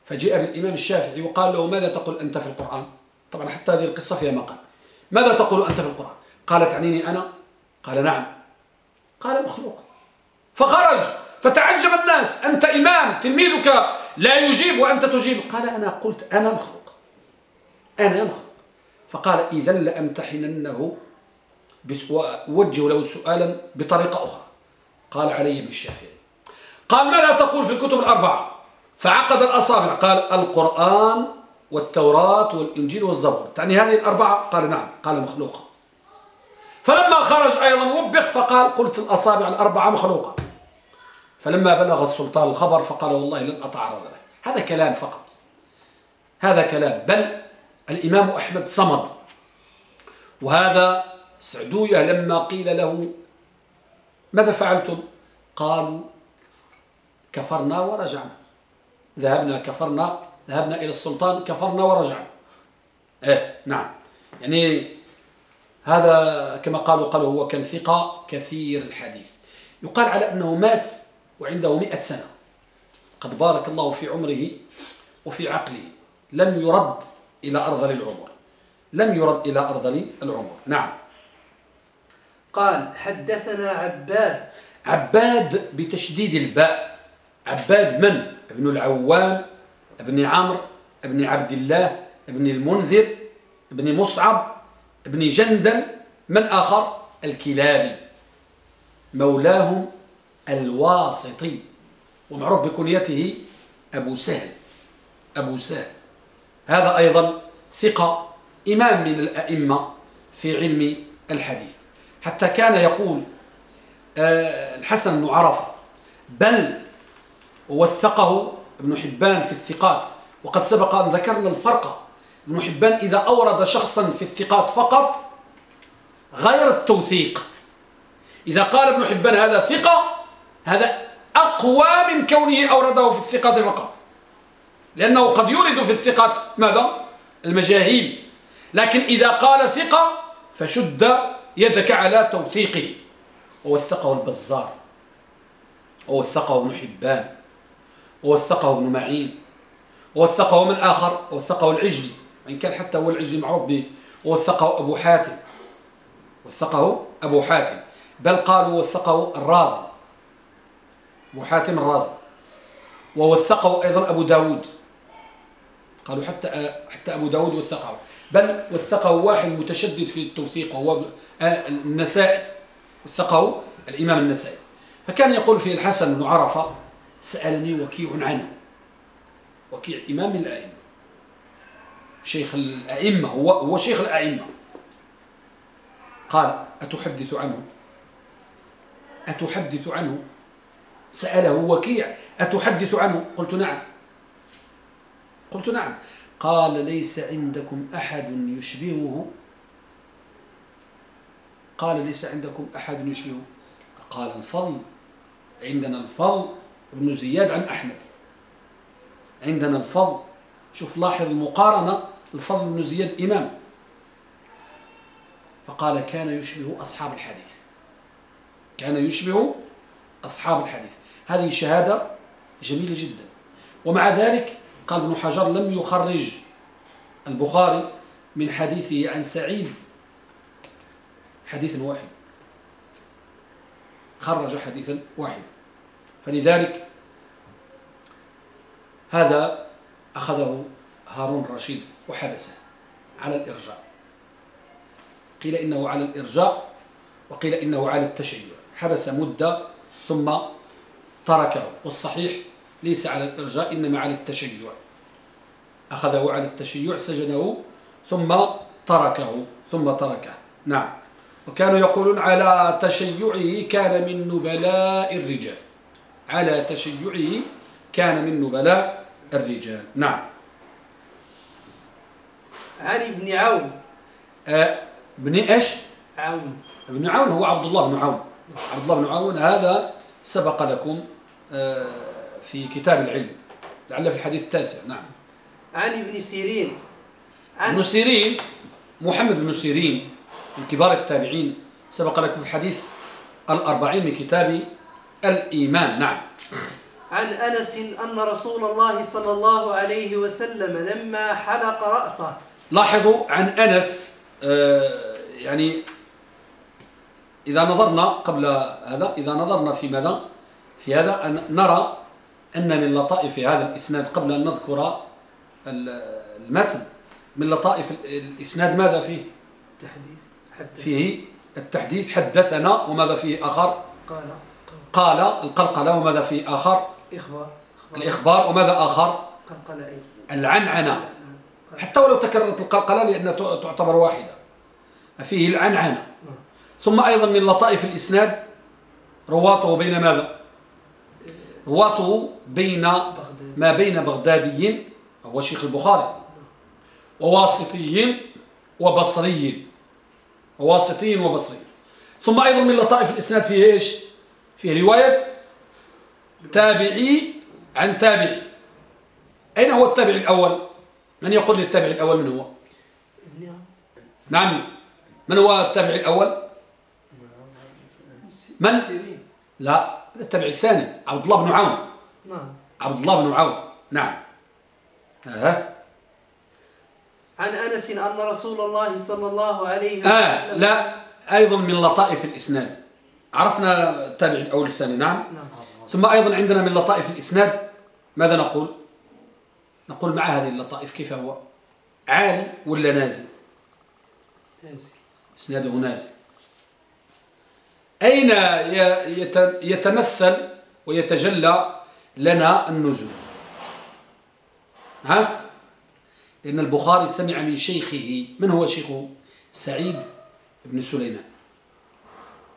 فجيء بالإمام الشافعي وقال له ماذا تقول أنت في القرآن؟ طبعا حتى هذه القصة فيها مقال. ماذا تقول أنت في القرآن؟ قال تعنيني أنا. قال نعم. قال مخلوق. فخرج. فتعجب الناس. أنت إمام تلميذك. لا يجيب وأنت تجيب. قال أنا قلت أنا مخلوق. أنا مخلوق. فقال إذا لأمتحننه ووجه له سؤالا بطريقة أخرى. قال علي بالشافعي قال ماذا تقول في الكتب الأربعة؟ فعقد الأصابع قال القرآن والتوراة والإنجيل والزبور. تعني هذه الأربعة؟ قال نعم. قال مخلوقة. فلما خرج أيضا وبخ فقال قلت الأصابع الأربعة مخلوقة. فلما بلغ السلطان الخبر فقال والله لن أتعرض له. هذا كلام فقط. هذا كلام. بل الإمام أحمد صمد. وهذا سعدوية لما قيل له ماذا فعلتم؟ قالوا كفرنا ورجعنا. ذهبنا كفرنا ذهبنا إلى السلطان كفرنا ورجعنا. إيه نعم. يعني هذا كما قالوا قالوا هو كان ثقة كثير الحديث. يقال على أنه مات وعنده مئة سنة. قد بارك الله في عمره وفي عقله. لم يرد إلى أرذل العمر. لم يرد إلى أرذل العمر. نعم. قال حدثنا عباد. عباد بتشديد الباء. عباد من؟ ابن العوام ابن عمرو ابن عبد الله ابن المنذر ابن مصعب ابن جندل من آخر؟ الكلابي مولاهم الواسطي ومعروف بكنيته أبو سهل أبو سهل هذا أيضا ثقة إمام من الأئمة في علم الحديث حتى كان يقول آه، الحسن بن عرفة بل وثقه ابن حبان في الثقات وقد سبق أن ذكرنا الفرق. ابن حبان إذا أورد شخصا في الثقات فقط غير التوثيق. إذا قال ابن حبان هذا ثقة هذا أقوى من كونه أورده في الثقات فقط. لأنه قد يورد في الثقات ماذا؟ المجاهيل. لكن إذا قال ثقة فشد يدك على توثيقه. ووثقه البزار. ووثقه ابن حبان. ووثقه ابن معين ووثقه من آخر ووثقه العجلي وإن كان حتى هو العجلي معروف به ووثقه أبو حاتم وثقه أبو حاتم بل قالوا وثقه الرازي أبو حاتم الرازي ووثقه أيضا أبو داود. قالوا حتى حتى أبو داود وثقه بل وثقه واحد متشدد في التوثيق وهو النسائي وثقه الإمام النسائي. فكان يقول فيه الحسن بن عرفة سألني وكيع عنه. وكيع إمام الأئمة. شيخ الأئمة هو, هو شيخ الأئمة. قال أتحدث عنه؟ أتحدث عنه؟ سأله وكيع أتحدث عنه؟ قلت نعم. قلت نعم. قال ليس عندكم أحد يشبهه؟ قال ليس عندكم أحد يشبهه. قال الفضل. عندنا الفضل. ابن زياد عن أحمد. عندنا الفضل. شوف لاحظ المقارنة الفضل بن زياد إمام. فقال كان يشبه أصحاب الحديث. كان يشبه أصحاب الحديث. هذه شهادة جميلة جدا. ومع ذلك قال ابن حجر لم يخرج البخاري من حديثه عن سعيد. حديث واحد. خرج حديثا واحدا فلذلك هذا أخذه هارون الرشيد وحبسه على الإرجاء. قيل إنه على الإرجاء وقيل إنه على التشيع. حبس مدة ثم تركه والصحيح ليس على الإرجاء إنما على التشيع. أخذه على التشيع سجنه ثم تركه ثم تركه. نعم. وكانوا يقولون على تشيعه كان من نبلاء الرجال. على تشيعه كان من نبلاء الرجال. نعم. علي بن عون. آه بن إيش؟ عون. ابن عون هو عبد الله بن عون. عبد الله بن عون هذا سبق لكم آه في كتاب العلم لعل في الحديث التاسع. نعم. عن ابن سيرين. عن ابن سيرين محمد بن سيرين من كبار التابعين سبق لكم في الحديث الأربعين من كتاب الإيمان. نعم. عن أنس أن رسول الله صلى الله عليه وسلم لما حلق رأسه. لاحظوا عن أنس آه، يعني إذا نظرنا قبل هذا إذا نظرنا في ماذا؟ في هذا أن نرى أن من لطائف هذا الإسناد قبل أن نذكر المتن من لطائف الإسناد ماذا فيه؟ تحديث حدث. فيه التحديث حدثنا وماذا فيه آخر؟ قال. قال القلقلة وماذا فيه آخر؟ إخبار الإخبار وماذا آخر؟ العنعنة. حتى ولو تكررت القلقلة لأنها تعتبر واحدة. فيه العنعنة. ثم أيضا من لطائف الإسناد رواته بين ماذا؟ رواته بين ما بين بغدادي هو شيخ البخاري وواسطي وبصري وواسطي وبصري ثم أيضا من لطائف الإسناد فيه إيش؟ فيه رواية تابعي عن تابعي أين هو التابع الأول؟ من يقول لي التابع الأول من هو؟ نعم. من هو التابع الأول؟ من؟ لا التابع الثاني عبد الله بن عون. نعم. عبد الله بن عون. نعم. ها عن أنس أن رسول الله صلى الله عليه آه وسلم. لا أيضا من لطائف الإسناد. عرفنا التابع الأول الثاني نعم؟ نعم. ثم أيضا عندنا من لطائف الإسناد ماذا نقول؟ نقول مع هذه اللطائف كيف هو؟ عالي ولا نازل؟ نازل. إسناده نازل. أين يتمثل ويتجلى لنا النزول؟ ها؟ لأن البخاري سمع من شيخه من هو شيخه؟ سعيد بن سليمان.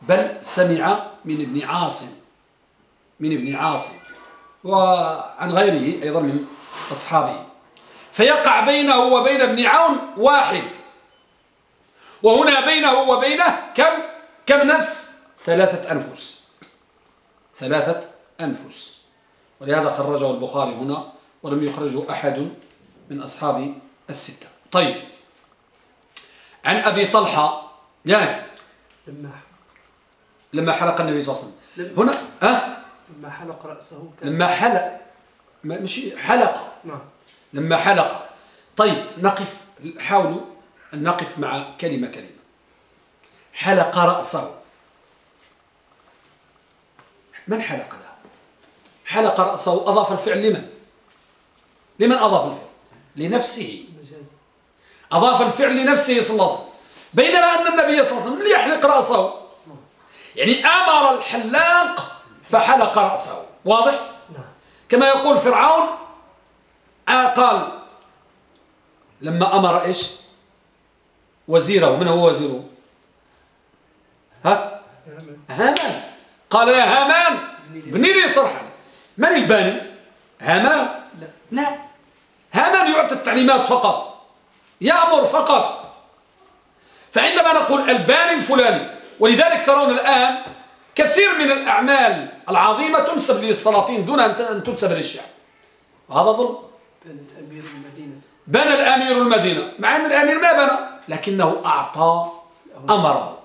بل سمع من ابن عاصم من ابن عاصم وعن غيره أيضا من أصحابه. فيقع بينه وبين ابن عون واحد وهنا بينه وبينه كم؟ كم نفس؟ ثلاثة أنفس. ثلاثة أنفس. ولهذا خرجه البخاري هنا ولم يخرجه أحد من أصحاب الستة. طيب. عن أبي طلحة يعني لما حلق النبي صلى الله عليه وسلم. هنا أه لما حلق رأسه كان لما حلق مش حلق. نعم. لما حلق. طيب نقف حاولوا أن نقف مع كلمة كلمة. حلق رأسه. من حلق له؟ حلق رأسه أضاف الفعل لمن؟ لمن أضاف الفعل؟ لنفسه. أضاف الفعل لنفسه صلى الله عليه وسلم. بينما أن النبي صلى الله عليه وسلم ليحلق رأسه. يعني أمر الحلاق فحلق رأسه. واضح؟ نعم. كما يقول فرعون آه قال لما أمر إيش؟ وزيره. من هو وزيره؟ ها؟ هامان. قال يا هامان ابني لي صرحا. من الباني؟ هامان. لا. لا. هامان يعطي التعليمات فقط. يأمر فقط. فعندما نقول الباني الفلاني ولذلك ترون الآن كثير من الأعمال العظيمة تنسب للسلاطين دون أن تنسب للشعب. وهذا ظلم. بنى الأمير المدينة. مع أن الأمير ما بنى لكنه أعطى أمره.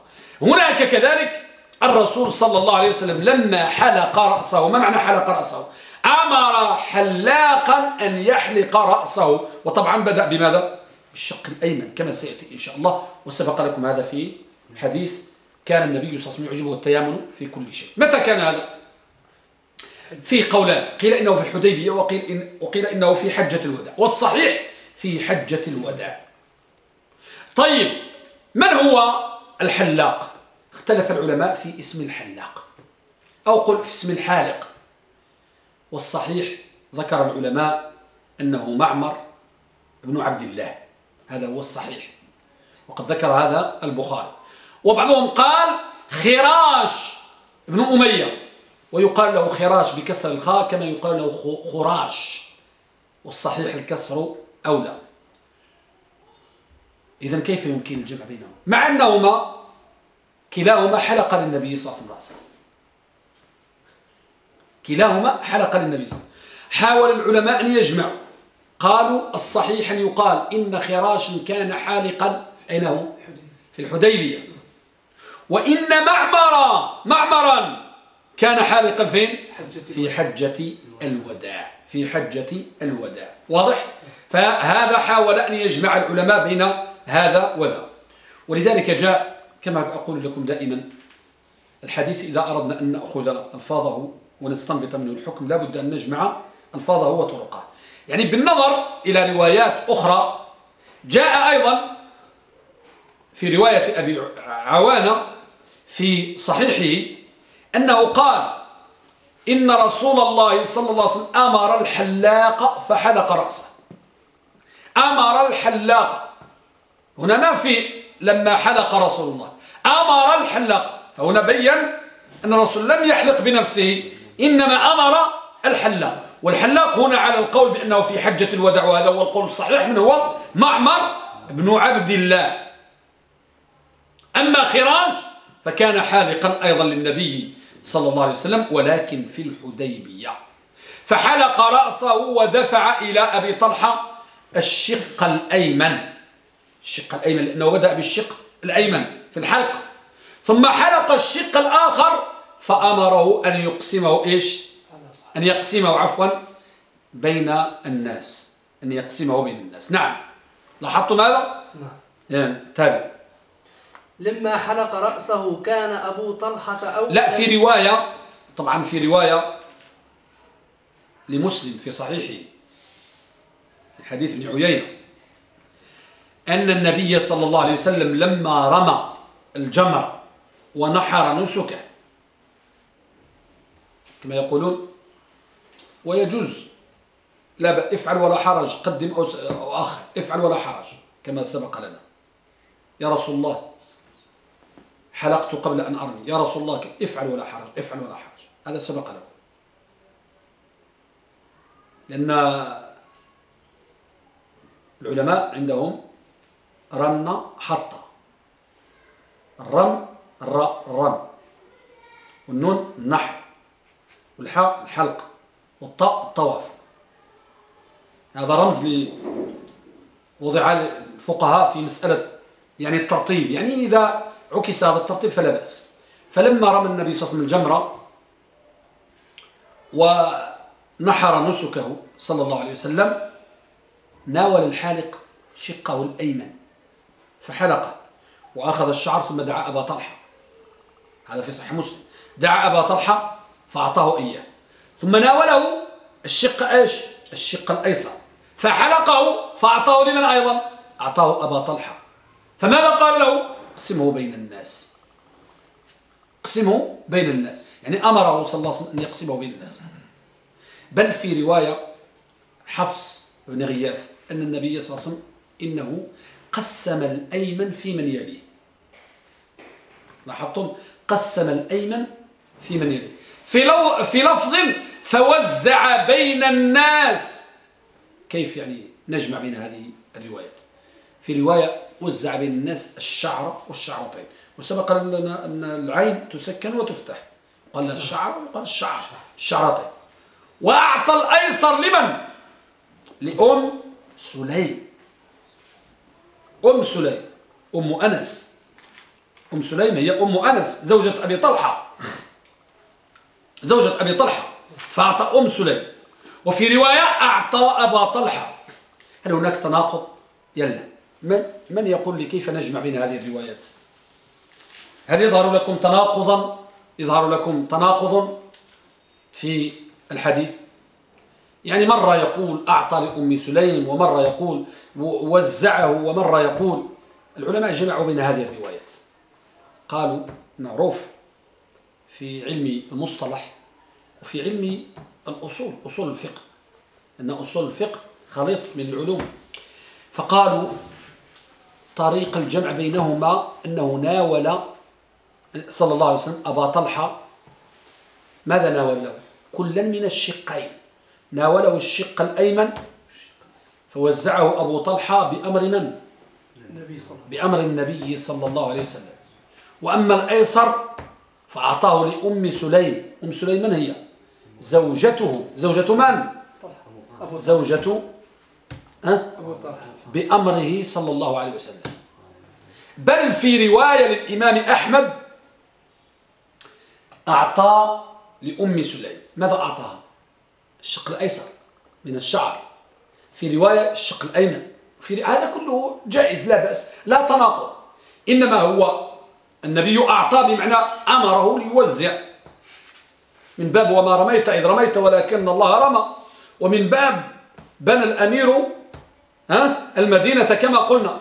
هناك كذلك الرسول صلى الله عليه وسلم لما حلق رأسه. ما معنى حلق رأسه؟ أمر حلاقا أن يحلق رأسه. وطبعا بدأ بماذا؟ بالشق الأيمن كما سيأتي إن شاء الله. وسبق لكم هذا في حديث كان النبي صلى الله عليه وسلم يعجبه التيامن في كل شيء. متى كان هذا؟ في قولان قيل إنه في الحديبية وقيل, إن وقيل إنه في حجة الوداع. والصحيح في حجة الوداع. طيب من هو الحلاق؟ اختلف العلماء في اسم الحلاق أو قل في اسم الحالق. والصحيح ذكر العلماء أنه معمر بن عبد الله. هذا هو الصحيح. وقد ذكر هذا البخاري. وبعضهم قال خراش بن أمية ويقال له خراش بكسر الخاء كما يقال له خراش والصحيح الكسر أولى. إذا كيف يمكن الجمع بينهما مع أنهما كلاهما حلق للنبي صلى الله عليه وسلم. كلاهما حلق للنبي صلى الله عليه وسلم. حاول العلماء أن يجمعوا. قالوا الصحيح أن يقال إن خراش كان حالقا أين هو؟ في الحديبية. وإن معمرا معمرا كان حالقا فين في حجة الوداع. في حجة الوداع. واضح؟ فهذا حاول أن يجمع العلماء بين هذا وذا. ولذلك جاء كما أقول لكم دائما الحديث إذا أردنا أن نأخذ ألفاظه ونستنبط منه الحكم لابد أن نجمع ألفاظه وطرقه. يعني بالنظر إلى روايات أخرى جاء أيضا في رواية أبي عوانة في صحيحه أنه قال إن رسول الله صلى الله عليه وسلم أمر الحلاق فحلق رأسه. أمر الحلاق. هنا ما في لما حلق رسول الله. أمر الحلاق. فهنا بين أن الرسول لم يحلق بنفسه إنما أمر الحلاق. والحلاق هنا على القول بأنه في حجة الوداع وهذا هو القول الصحيح من هو؟ معمر بن عبد الله. أما خراج فكان حالقا أيضا للنبي صلى الله عليه وسلم ولكن في الحديبية. فحلق رأسه ودفع إلى أبي طلحة الشق الأيمن. الشق الأيمن لأنه بدأ بالشق الأيمن في الحلق. ثم حلق الشق الآخر فأمره أن يقسمه إيش؟ أن يقسمه عفوا بين الناس. أن يقسمه بين الناس. نعم. لاحظتم هذا؟ نعم. يعني تابع. لما حلق رأسه كان أبو طلحة أو لا في رواية طبعا في رواية لمسلم في صحيحه حديث ابن عيينة أن النبي صلى الله عليه وسلم لما رمى الجمر ونحر نسكه كما يقولون ويجوز لا افعل ولا حرج قدم أو آخر افعل ولا حرج كما سبق لنا. يا رسول الله حلقت قبل أن أرمي. يا رسول الله افعل ولا حرج افعل ولا حرج. هذا سبق لكم. لأن العلماء عندهم رن حط الرم الراء الرم. والنون النحر والحاء الحلق. والطاء الطواف. هذا رمز لي وضع الفقهاء في مسألة يعني الترتيب يعني إذا عكس هذا الترتيب فلا بأس. فلما رمى النبي صلى الله عليه وسلم الجمرة ونحر نسكه صلى الله عليه وسلم ناول الحالق شقه الأيمن فحلقه وأخذ الشعر ثم دعا أبا طلحة. هذا في صحيح مسلم. دعا أبا طلحة فأعطاه إياه. ثم ناوله الشق إيش؟ الشق الأيسر. فحلقه فأعطاه لمن أيضا؟ أعطاه أبا طلحة. فماذا قال له؟ اقسمه بين الناس. اقسمه بين الناس. يعني أمره صلى الله عليه وسلم أن يقسمه بين الناس. بل في رواية حفص بن غياث أن النبي صلى الله عليه وسلم إنه قسم الأيمن في من يليه. لاحظتم؟ قسم الأيمن في من يليه. في, لو في لفظ فوزع بين الناس. كيف يعني نجمع بين هذه الروايات؟ في رواية وزع بين الناس الشعر والشعرتين. وسبق لنا أن العين تسكن وتفتح. قال الشعر وقال الشعر. الشعرتين وأعطى الأيسر لمن؟ لأم سليم. أم سليم. أم أنس. أم سليم هي أم أنس زوجة أبي طلحة. زوجة أبي طلحة. فأعطى أم سليم. وفي رواية أعطى أبا طلحة. هل هناك تناقض؟ يلا. من, من يقول لي كيف نجمع بين هذه الروايات؟ هل يظهر لكم تناقضا؟ يظهر لكم تناقض في الحديث؟ يعني مرة يقول أعطى لأم سليم ومرة يقول وزعه ومرة يقول العلماء جمعوا بين هذه الروايات. قالوا معروف في علم المصطلح وفي علم الأصول أصول الفقه أن أصول الفقه خليط من العلوم. فقالوا طريق الجمع بينهما أنه ناول صلى الله عليه وسلم أبا طلحة. ماذا ناول له؟ كلا من الشقين. ناوله الشق الأيمن فوزعه أبو طلحة بأمر من؟ بأمر النبي صلى الله عليه وسلم. وأما الأيسر فأعطاه لأم سليم. أم سليم من هي؟ زوجته. زوجة من؟ زوجة أه؟ بأمره صلى الله عليه وسلم. بل في رواية للإمام أحمد أعطى لأم سليم. ماذا أعطاها؟ الشق الأيسر من الشعر. في رواية الشق الأيمن. في هذا كله جائز لا بأس. لا تناقض. إنما هو النبي أعطى بمعنى أمره ليوزع. من باب وما رميت إذ رميت ولكن الله رمى. ومن باب بنى الأمير ها المدينة كما قلنا.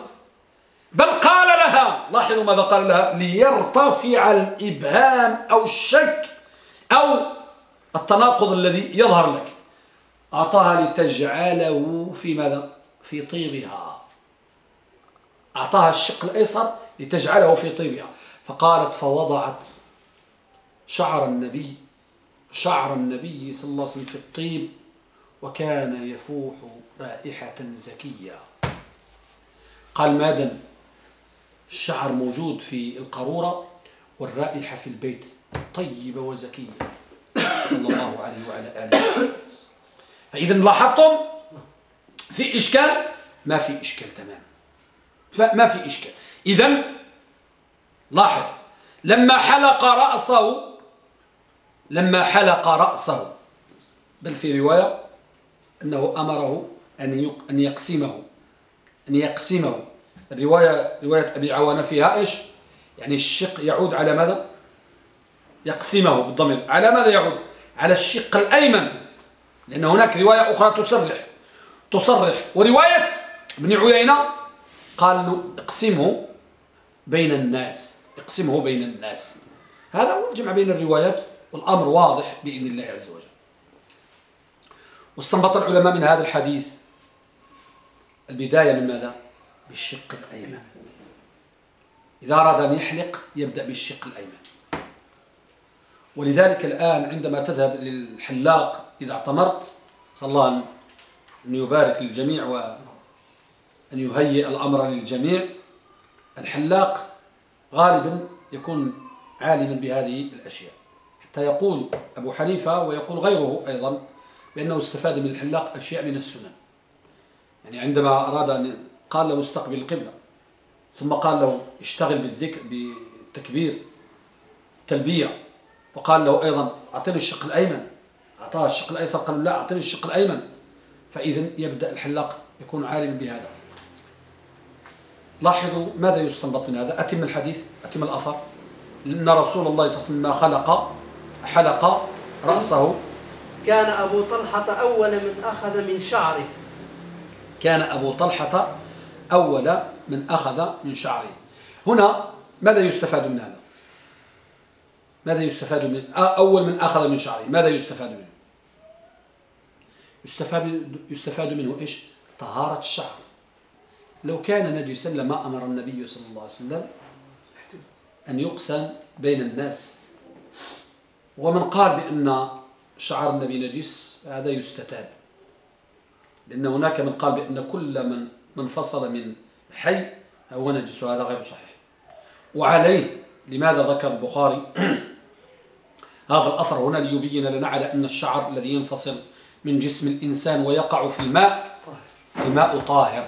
بل قال لها. لاحظوا ماذا قال لها؟ ليرتفع الإبهام أو الشك أو التناقض الذي يظهر لك. أعطاها لتجعله في ماذا؟ في طيبها. أعطاها الشق الأيسر لتجعله في طيبها. فقالت فوضعت شعر النبي شعر النبي صلى الله عليه وسلم في الطيب وكان يفوح رائحة زكية. قال ماذا؟ الشعر موجود في القارورة والرائحة في البيت طيبة وزكية. (coughs) صلى الله عليه وعلى آله. فإذا لاحظتم؟ في إشكال؟ ما في إشكال تمام. ما في إشكال. إذا لاحظ لما حلق رأسه لما حلق رأسه بل في رواية أنه أمره أن يقسمه أن يقسمه. الرواية رواية أبي عوانة فيها إيش؟ يعني الشق يعود على ماذا؟ يقسمه بالضمير. على ماذا يعود؟ على الشق الأيمن. لأن هناك رواية أخرى تصرح. تصرح. ورواية ابن عيينة قال له اقسمه بين الناس. اقسمه بين الناس. هذا هو الجمع بين الروايات والأمر واضح بإذن الله عز وجل. واستنبط العلماء من هذا الحديث. البداية من ماذا؟ بالشق الأيمن. إذا أراد أن يحلق يبدأ بالشق الأيمن. ولذلك الآن عندما تذهب للحلاق إذا اعتمرت صلى الله أن يبارك للجميع وأن يهيئ الأمر للجميع الحلاق غالبا يكون عالما بهذه الأشياء. حتى يقول أبو حنيفة ويقول غيره أيضا بأنه استفاد من الحلاق أشياء من السنن. يعني عندما أراد أن قال له استقبل القبلة. ثم قال له اشتغل بالذكر بالتكبير تلبية. وقال له أيضا أعطني الشق الأيمن. أعطاه الشق الأيسر قال لا أعطني الشق الأيمن. فإذا يبدأ الحلاق يكون عالما بهذا. لاحظوا ماذا يستنبط من هذا؟ أتم الحديث أتم الأثر. لأن رسول الله صلى الله عليه وسلم ما خلق حلق رأسه. كان أبو طلحة أول من أخذ من شعره. كان أبو طلحة أول من أخذ من شعره. هنا ماذا يستفاد من هذا؟ ماذا يستفاد من أول من أخذ من شعره. ماذا يستفاد منه؟ يستفاد, يستفاد منه إيش؟ طهارة الشعر. لو كان نجسا لما أمر النبي صلى الله عليه وسلم أن يقسم بين الناس. ومن قال بأن شعر النبي نجس هذا يستتاب. لأن هناك من قال بأن كل من من فصل من حي هو نجس وهذا غير صحيح وعليه لماذا ذكر البخاري (clears throat) هذا الأثر هنا ليبين لنا على أن الشعر الذي ينفصل من جسم الإنسان ويقع في الماء الماء طاهر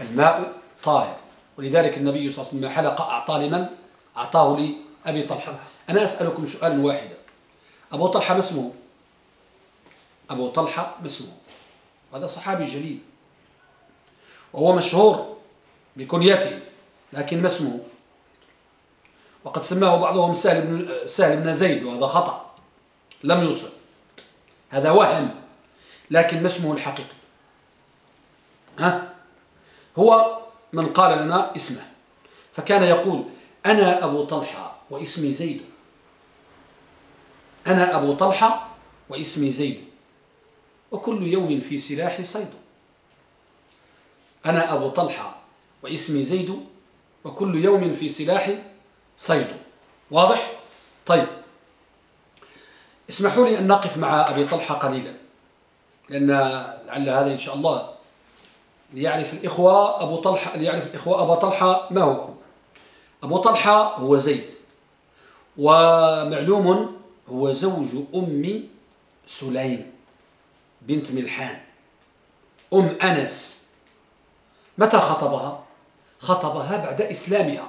الماء طاهر ولذلك النبي صلى الله عليه وسلم حلق أعطاه لمن؟ أعطاه لأبي طلحة أنا أسألكم سؤال واحدا أبو طلحة ما اسمه؟ أبو طلحة ما اسمه؟ هذا صحابي جليل وهو مشهور بكنيته لكن ما اسمه؟ وقد سماه بعضهم سهل بن, سهل بن زيد وهذا خطأ. لم يوصل هذا وهم لكن ما اسمه الحقيقي؟ ها؟ هو من قال لنا اسمه. فكان يقول أنا أبو طلحة واسمي زيد. أنا أبو طلحة واسمي زيد. وكل يوم في سلاحي صيد. أنا أبو طلحة واسمي زيد وكل يوم في سلاحي صيد. واضح؟ طيب. اسمحوا لي أن نقف مع أبي طلحة قليلا لأن لعل هذا إن شاء الله ليعرف الإخوة أبو طلحة ليعرف الإخوة أبو طلحة ما هو. أبو طلحة هو زيد ومعلوم هو زوج أم سليم بنت ملحان أم أنس. متى خطبها؟ خطبها بعد إسلامها.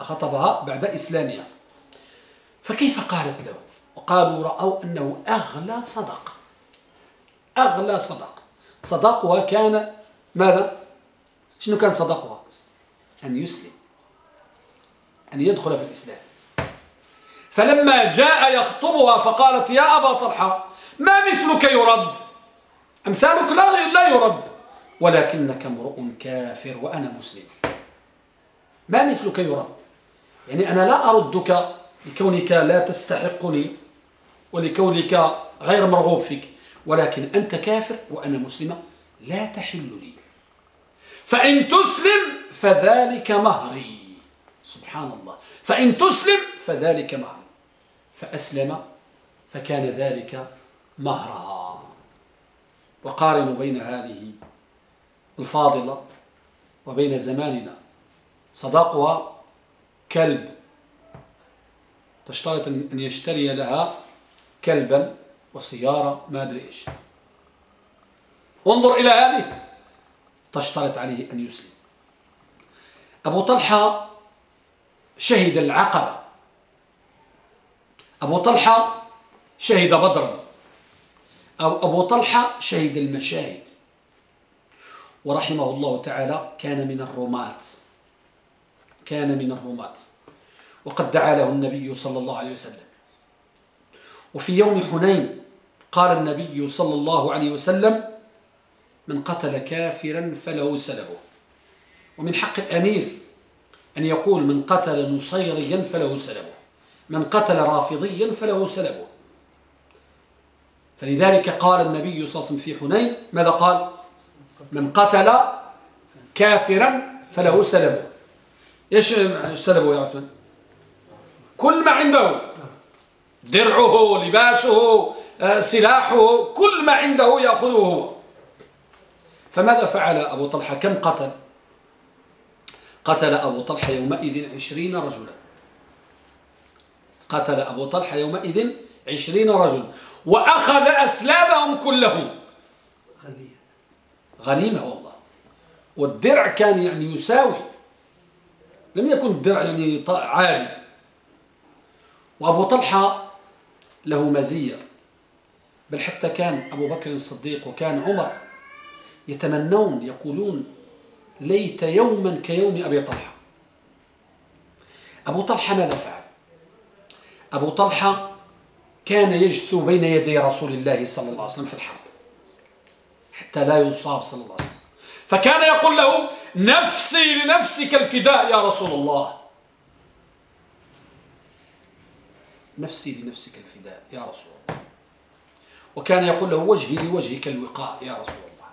خطبها بعد إسلامها. فكيف قالت له؟ وقالوا رأوا أنه أغلى صدق. أغلى صدق. صدقها كان ماذا؟ شنو كان صدقها؟ أن يسلم. أن يدخل في الإسلام. فلما جاء يخطبها فقالت يا أبا طلحة ما مثلك يرد؟ أمثالك لا لا يرد. ولكنك امرؤ كافر وأنا مسلم. ما مثلك يرد. يعني أنا لا أردك لكونك لا تستحقني ولكونك غير مرغوب فيك ولكن أنت كافر وأنا مسلمة لا تحل لي فإن تسلم فذلك مهري. سبحان الله فإن تسلم فذلك مهري. فأسلم فكان ذلك مهرها وقارنوا بين هذه الفاضلة وبين زماننا. صداقها كلب. تشترط أن يشتري لها كلبا وسيارة ما أدري إيش. انظر إلى هذه. تشترط عليه أن يسلم. أبو طلحة شهد العقبة. أبو طلحة شهد بدرا. أبو طلحة شهد المشاهد. ورحمه الله تعالى كان من الرماة. كان من الرماة. وقد دعا له النبي صلى الله عليه وسلم. وفي يوم حنين قال النبي صلى الله عليه وسلم من قتل كافرا فله سلبه ومن حق الأمير أن يقول من قتل نصيريا فله سلبه من قتل رافضيا فله سلبه فلذلك قال النبي صلى الله عليه وسلم في حنين ماذا قال؟ من قتل كافرا فله سلبه. إيش سلبه يا عثمان؟ كل ما عنده درعه لباسه آه، سلاحه كل ما عنده يأخذه هو. فماذا فعل أبو طلحة؟ كم قتل؟ قتل أبو طلحة يومئذ عشرين رجلا. قتل أبو طلحة يومئذ عشرين رجل وأخذ أسلابهم كلهم. غنيمة والله. والدرع كان يعني يساوي. لم يكن الدرع يعني عالي. وأبو طلحة له مزية. بل حتى كان أبو بكر الصديق وكان عمر يتمنون يقولون ليت يوما كيوم أبي طلحة. أبو طلحة ماذا فعل؟ أبو طلحة كان يجثو بين يدي رسول الله صلى الله عليه وسلم في الحرب حتى لا يصاب صلى الله عليه وسلم. فكان يقول له نفسي لنفسك الفداء يا رسول الله. نفسي لنفسك الفداء يا رسول الله. وكان يقول له وجهي لوجهك الوقاء يا رسول الله.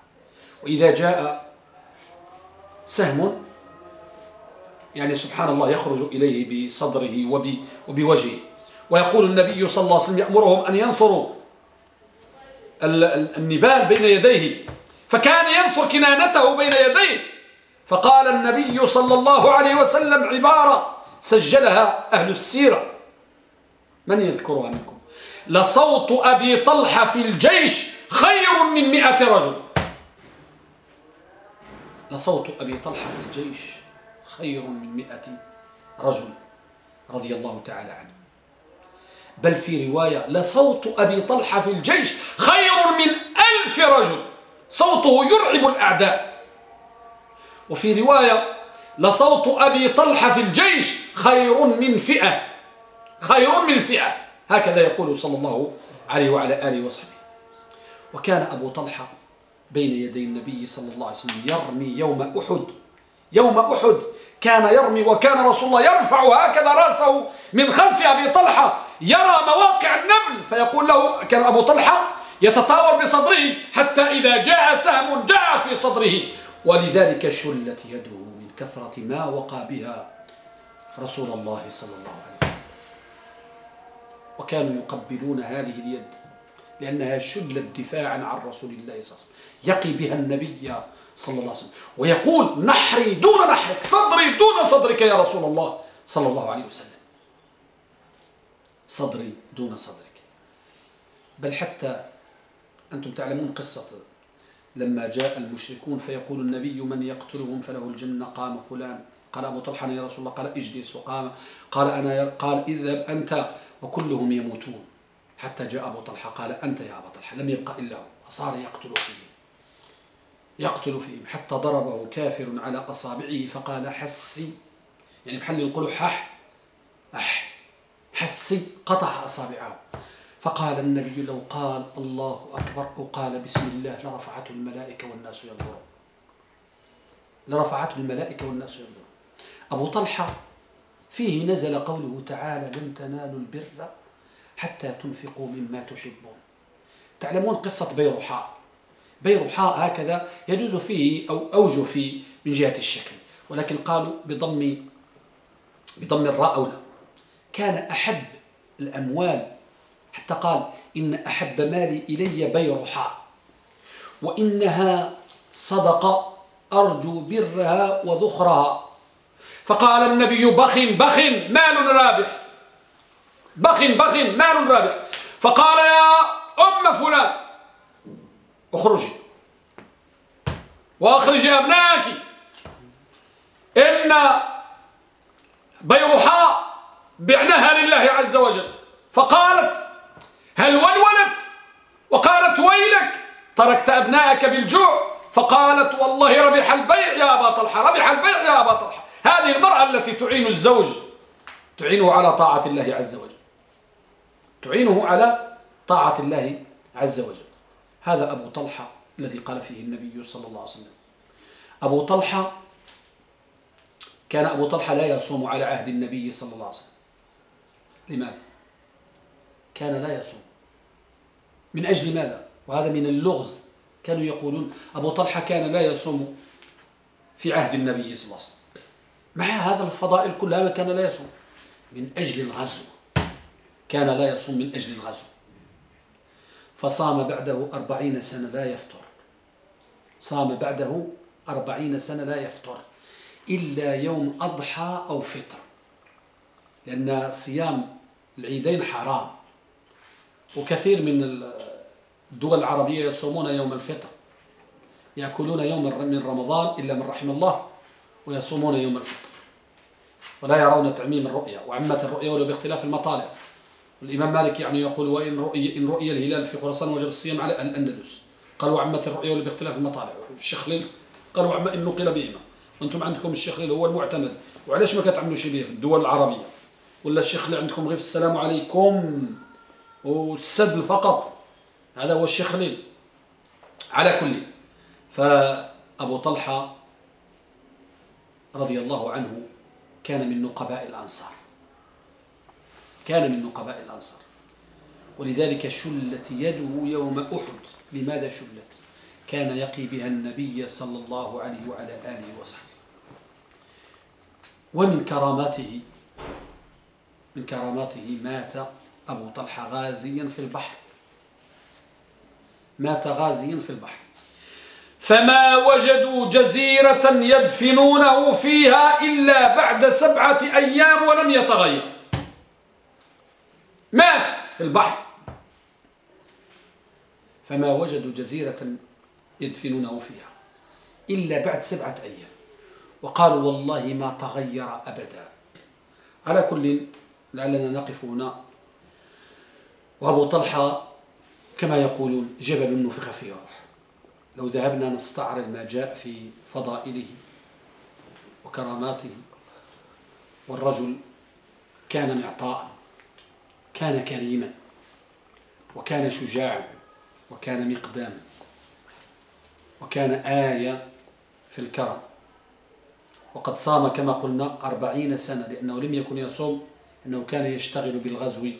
وإذا جاء سهم يعني سبحان الله يخرج إليه بصدره وبوجهه. ويقول النبي صلى الله عليه وسلم يأمرهم أن ينثروا النبال بين يديه. فكان ينثر كنانته بين يديه. فقال النبي صلى الله عليه وسلم عبارة سجلها أهل السيرة. من يذكرها منكم لصوت أبي طلحة في الجيش خير من مئة رجل. لصوت أبي طلحة في الجيش خير من مئة رجل. رضي الله تعالى عنه. بل في رواية لصوت أبي طلحة في الجيش خير من ألف رجل. صوته يرعب الأعداء. وفي رواية لصوت أبي طلحة في الجيش خير من فئة. خير من فئة. هكذا يقول صلى الله عليه وعلى آله وصحبه. وكان أبو طلحة بين يدي النبي صلى الله عليه وسلم يرمي يوم أحد. يوم أحد كان يرمي وكان رسول الله يرفع هكذا رأسه من خلف أبي طلحة. يرى مواقع النمل فيقول له كان أبو طلحة يتطاول بصدره حتى إذا جاء سهم جاء في صدره. ولذلك شلت يده من كثرة ما وقى بها رسول الله صلى الله عليه وسلم. وكانوا يقبلون هذه اليد لأنها شلت دفاعا عن رسول الله صلى الله عليه وسلم. يقي بها النبي صلى الله عليه وسلم. ويقول نحري دون نحرك صدري دون صدرك يا رسول الله صلى الله عليه وسلم. صدري دون صدرك. بل حتى أنتم تعلمون قصة. لما جاء المشركون فيقول النبي من يقتلهم فله الجنة قام فلان. قال أبو طلحة يا رسول الله قال اجلس وقام. قال أنا قال اذهب أنت. وكلهم يموتون. حتى جاء أبو طلحة قال أنت يا أبا طلحة لم يبقى إلا هو. فصار يقتل فيهم. يقتل فيهم. حتى ضربه كافر على أصابعه فقال حسي. يعني محل القلوح حح أح. حسي قطع أصابعه. فقال النبي لو قال الله أكبر أو قال بسم الله لرفعته الملائكة والناس ينظرون. لرفعته الملائكة والناس ينظرون. أبو طلحة فيه نزل قوله تعالى لن تنالوا البر حتى تنفقوا مما تحبون. تعلمون قصة بيرحاء بيرحاء هكذا يجوز فيه أو أوجه فيه من جهة الشكل. ولكن قالوا بضم بضم الراء أولى كان أحب الأموال. حتى قال إن أحب مالي إلي بيرحاء وإنها صدقة أرجو برها وذخرها. فقال النبي بخ بخ مال رابح. بخ بخ مال رابح. فقال يا أم فلان اخرجي. واخرجي أبنائك. إن بيرحاء بعناها لله عز وجل. فقالت هل ولولت؟ وقالت ويلك؟ تركت أبنائك بالجوع. فقالت والله ربح البيع يا أبا طلحة ربح البيع يا أبا طلحة. هذه المرأة التي تعين الزوج تعينه على طاعة الله عز وجل. تعينه على طاعة الله عز وجل. هذا أبو طلحة الذي قال فيه النبي صلى الله عليه وسلم. أبو طلحة كان أبو طلحة لا يصوم على عهد النبي صلى الله عليه وسلم. لماذا؟ كان لا يصوم. من أجل ماذا؟ وهذا من اللغز. كانوا يقولون أبو طلحة كان لا يصوم في عهد النبي صلى الله عليه وسلم. مع هذا الفضائل كلها كان لا يصوم. من أجل الغزو. كان لا يصوم من أجل الغزو. فصام بعده أربعين سنة لا يفطر. صام بعده أربعين سنة لا يفطر. إلا يوم أضحى أو فطر. لأن صيام العيدين حرام. وكثير من الدول العربية يصومون يوم الفطر. يأكلون يوم من رمضان إلا من رحم الله ويصومون يوم الفطر. ولا يرون تعميم الرؤية وعمة الرؤية ولو باختلاف المطالع والإمام مالك يعني يقول وإن رؤي, إن رؤي الهلال في خراسان وجب الصيام على الأندلس قال وعمة الرؤية ولو باختلاف المطالع الشيخ ليل قال وعمة إن نقل بهما وأنتم عندكم الشيخ ليل هو المعتمد. وعلاش ما كتعملوا به في الدول العربية؟ ولا الشيخ اللي عندكم غير في السلام عليكم؟ والسد فقط. هذا هو الشيخ ليل على كل. فأبو طلحة رضي الله عنه كان من نقباء الأنصار. كان من نقباء الأنصار. ولذلك شلت يده يوم أحد. لماذا شلت؟ كان يقي بها النبي صلى الله عليه وعلى آله وصحبه. ومن كراماته من كراماته مات أبو طلحة غازيا في البحر. مات غازيا في البحر. فما وجدوا جزيرة يدفنونه فيها إلا بعد سبعة أيام ولم يتغير. مات في البحر. فما وجدوا جزيرة يدفنونه فيها إلا بعد سبعة أيام. وقالوا والله ما تغير أبدا. على كل لعلنا نقف هنا. وأبو طلحة كما يقولون جبل نفخ فيه روح. لو ذهبنا نستعرض ما جاء في فضائله وكراماته والرجل كان معطاء كان كريما وكان شجاعا وكان مقداما وكان آية في الكرم. وقد صام كما قلنا أربعين سنة لأنه لم يكن يصوم أنه كان يشتغل بالغزو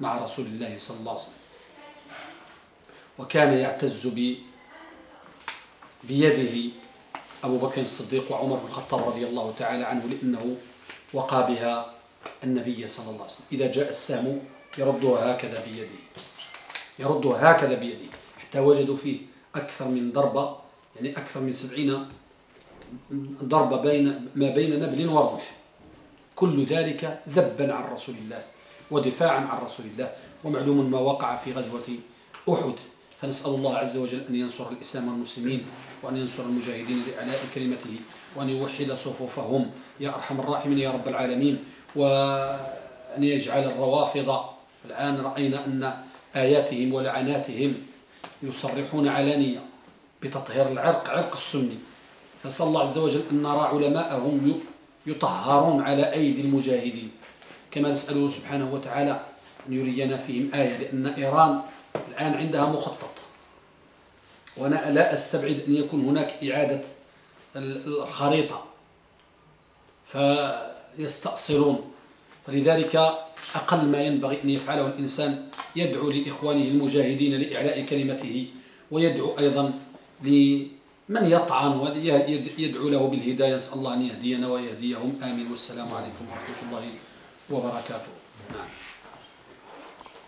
مع رسول الله صلى الله عليه وسلم. وكان يعتز بيده أبو بكر الصديق وعمر بن الخطاب رضي الله تعالى عنه لأنه وقى بها النبي صلى الله عليه وسلم. إذا جاء السام يردها هكذا بيده. يردها هكذا بيده. حتى وجدوا فيه أكثر من ضربة يعني أكثر من سبعين ضربة بين ما بين نبل ورمح. كل ذلك ذبا عن رسول الله ودفاعا عن رسول الله. ومعلوم ما وقع في غزوة أحد. فنسأل الله عز وجل أن ينصر الإسلام والمسلمين وأن ينصر المجاهدين لإعلاء كلمته وأن يوحد صفوفهم. يا أرحم الراحمين يا رب العالمين. وأن يجعل الروافض الآن رأينا أن آياتهم ولعناتهم يصرحون علانية بتطهير العرق عرق السني. فنسأل الله عز وجل أن نرى علماءهم يطهرون على أيدي المجاهدين. كما نسأله سبحانه وتعالى أن يرينا فيهم آية لأن إيران الآن عندها مخطط. وأنا لا أستبعد أن يكون هناك إعادة الخريطة. فيستأصلون. فلذلك أقل ما ينبغي أن يفعله الإنسان يدعو لإخوانه المجاهدين لإعلاء كلمته ويدعو أيضا لمن يطعن ويدعو له بالهداية نسأل الله أن يهدينا ويهديهم. آمين. والسلام عليكم ورحمة الله وبركاته. نعم.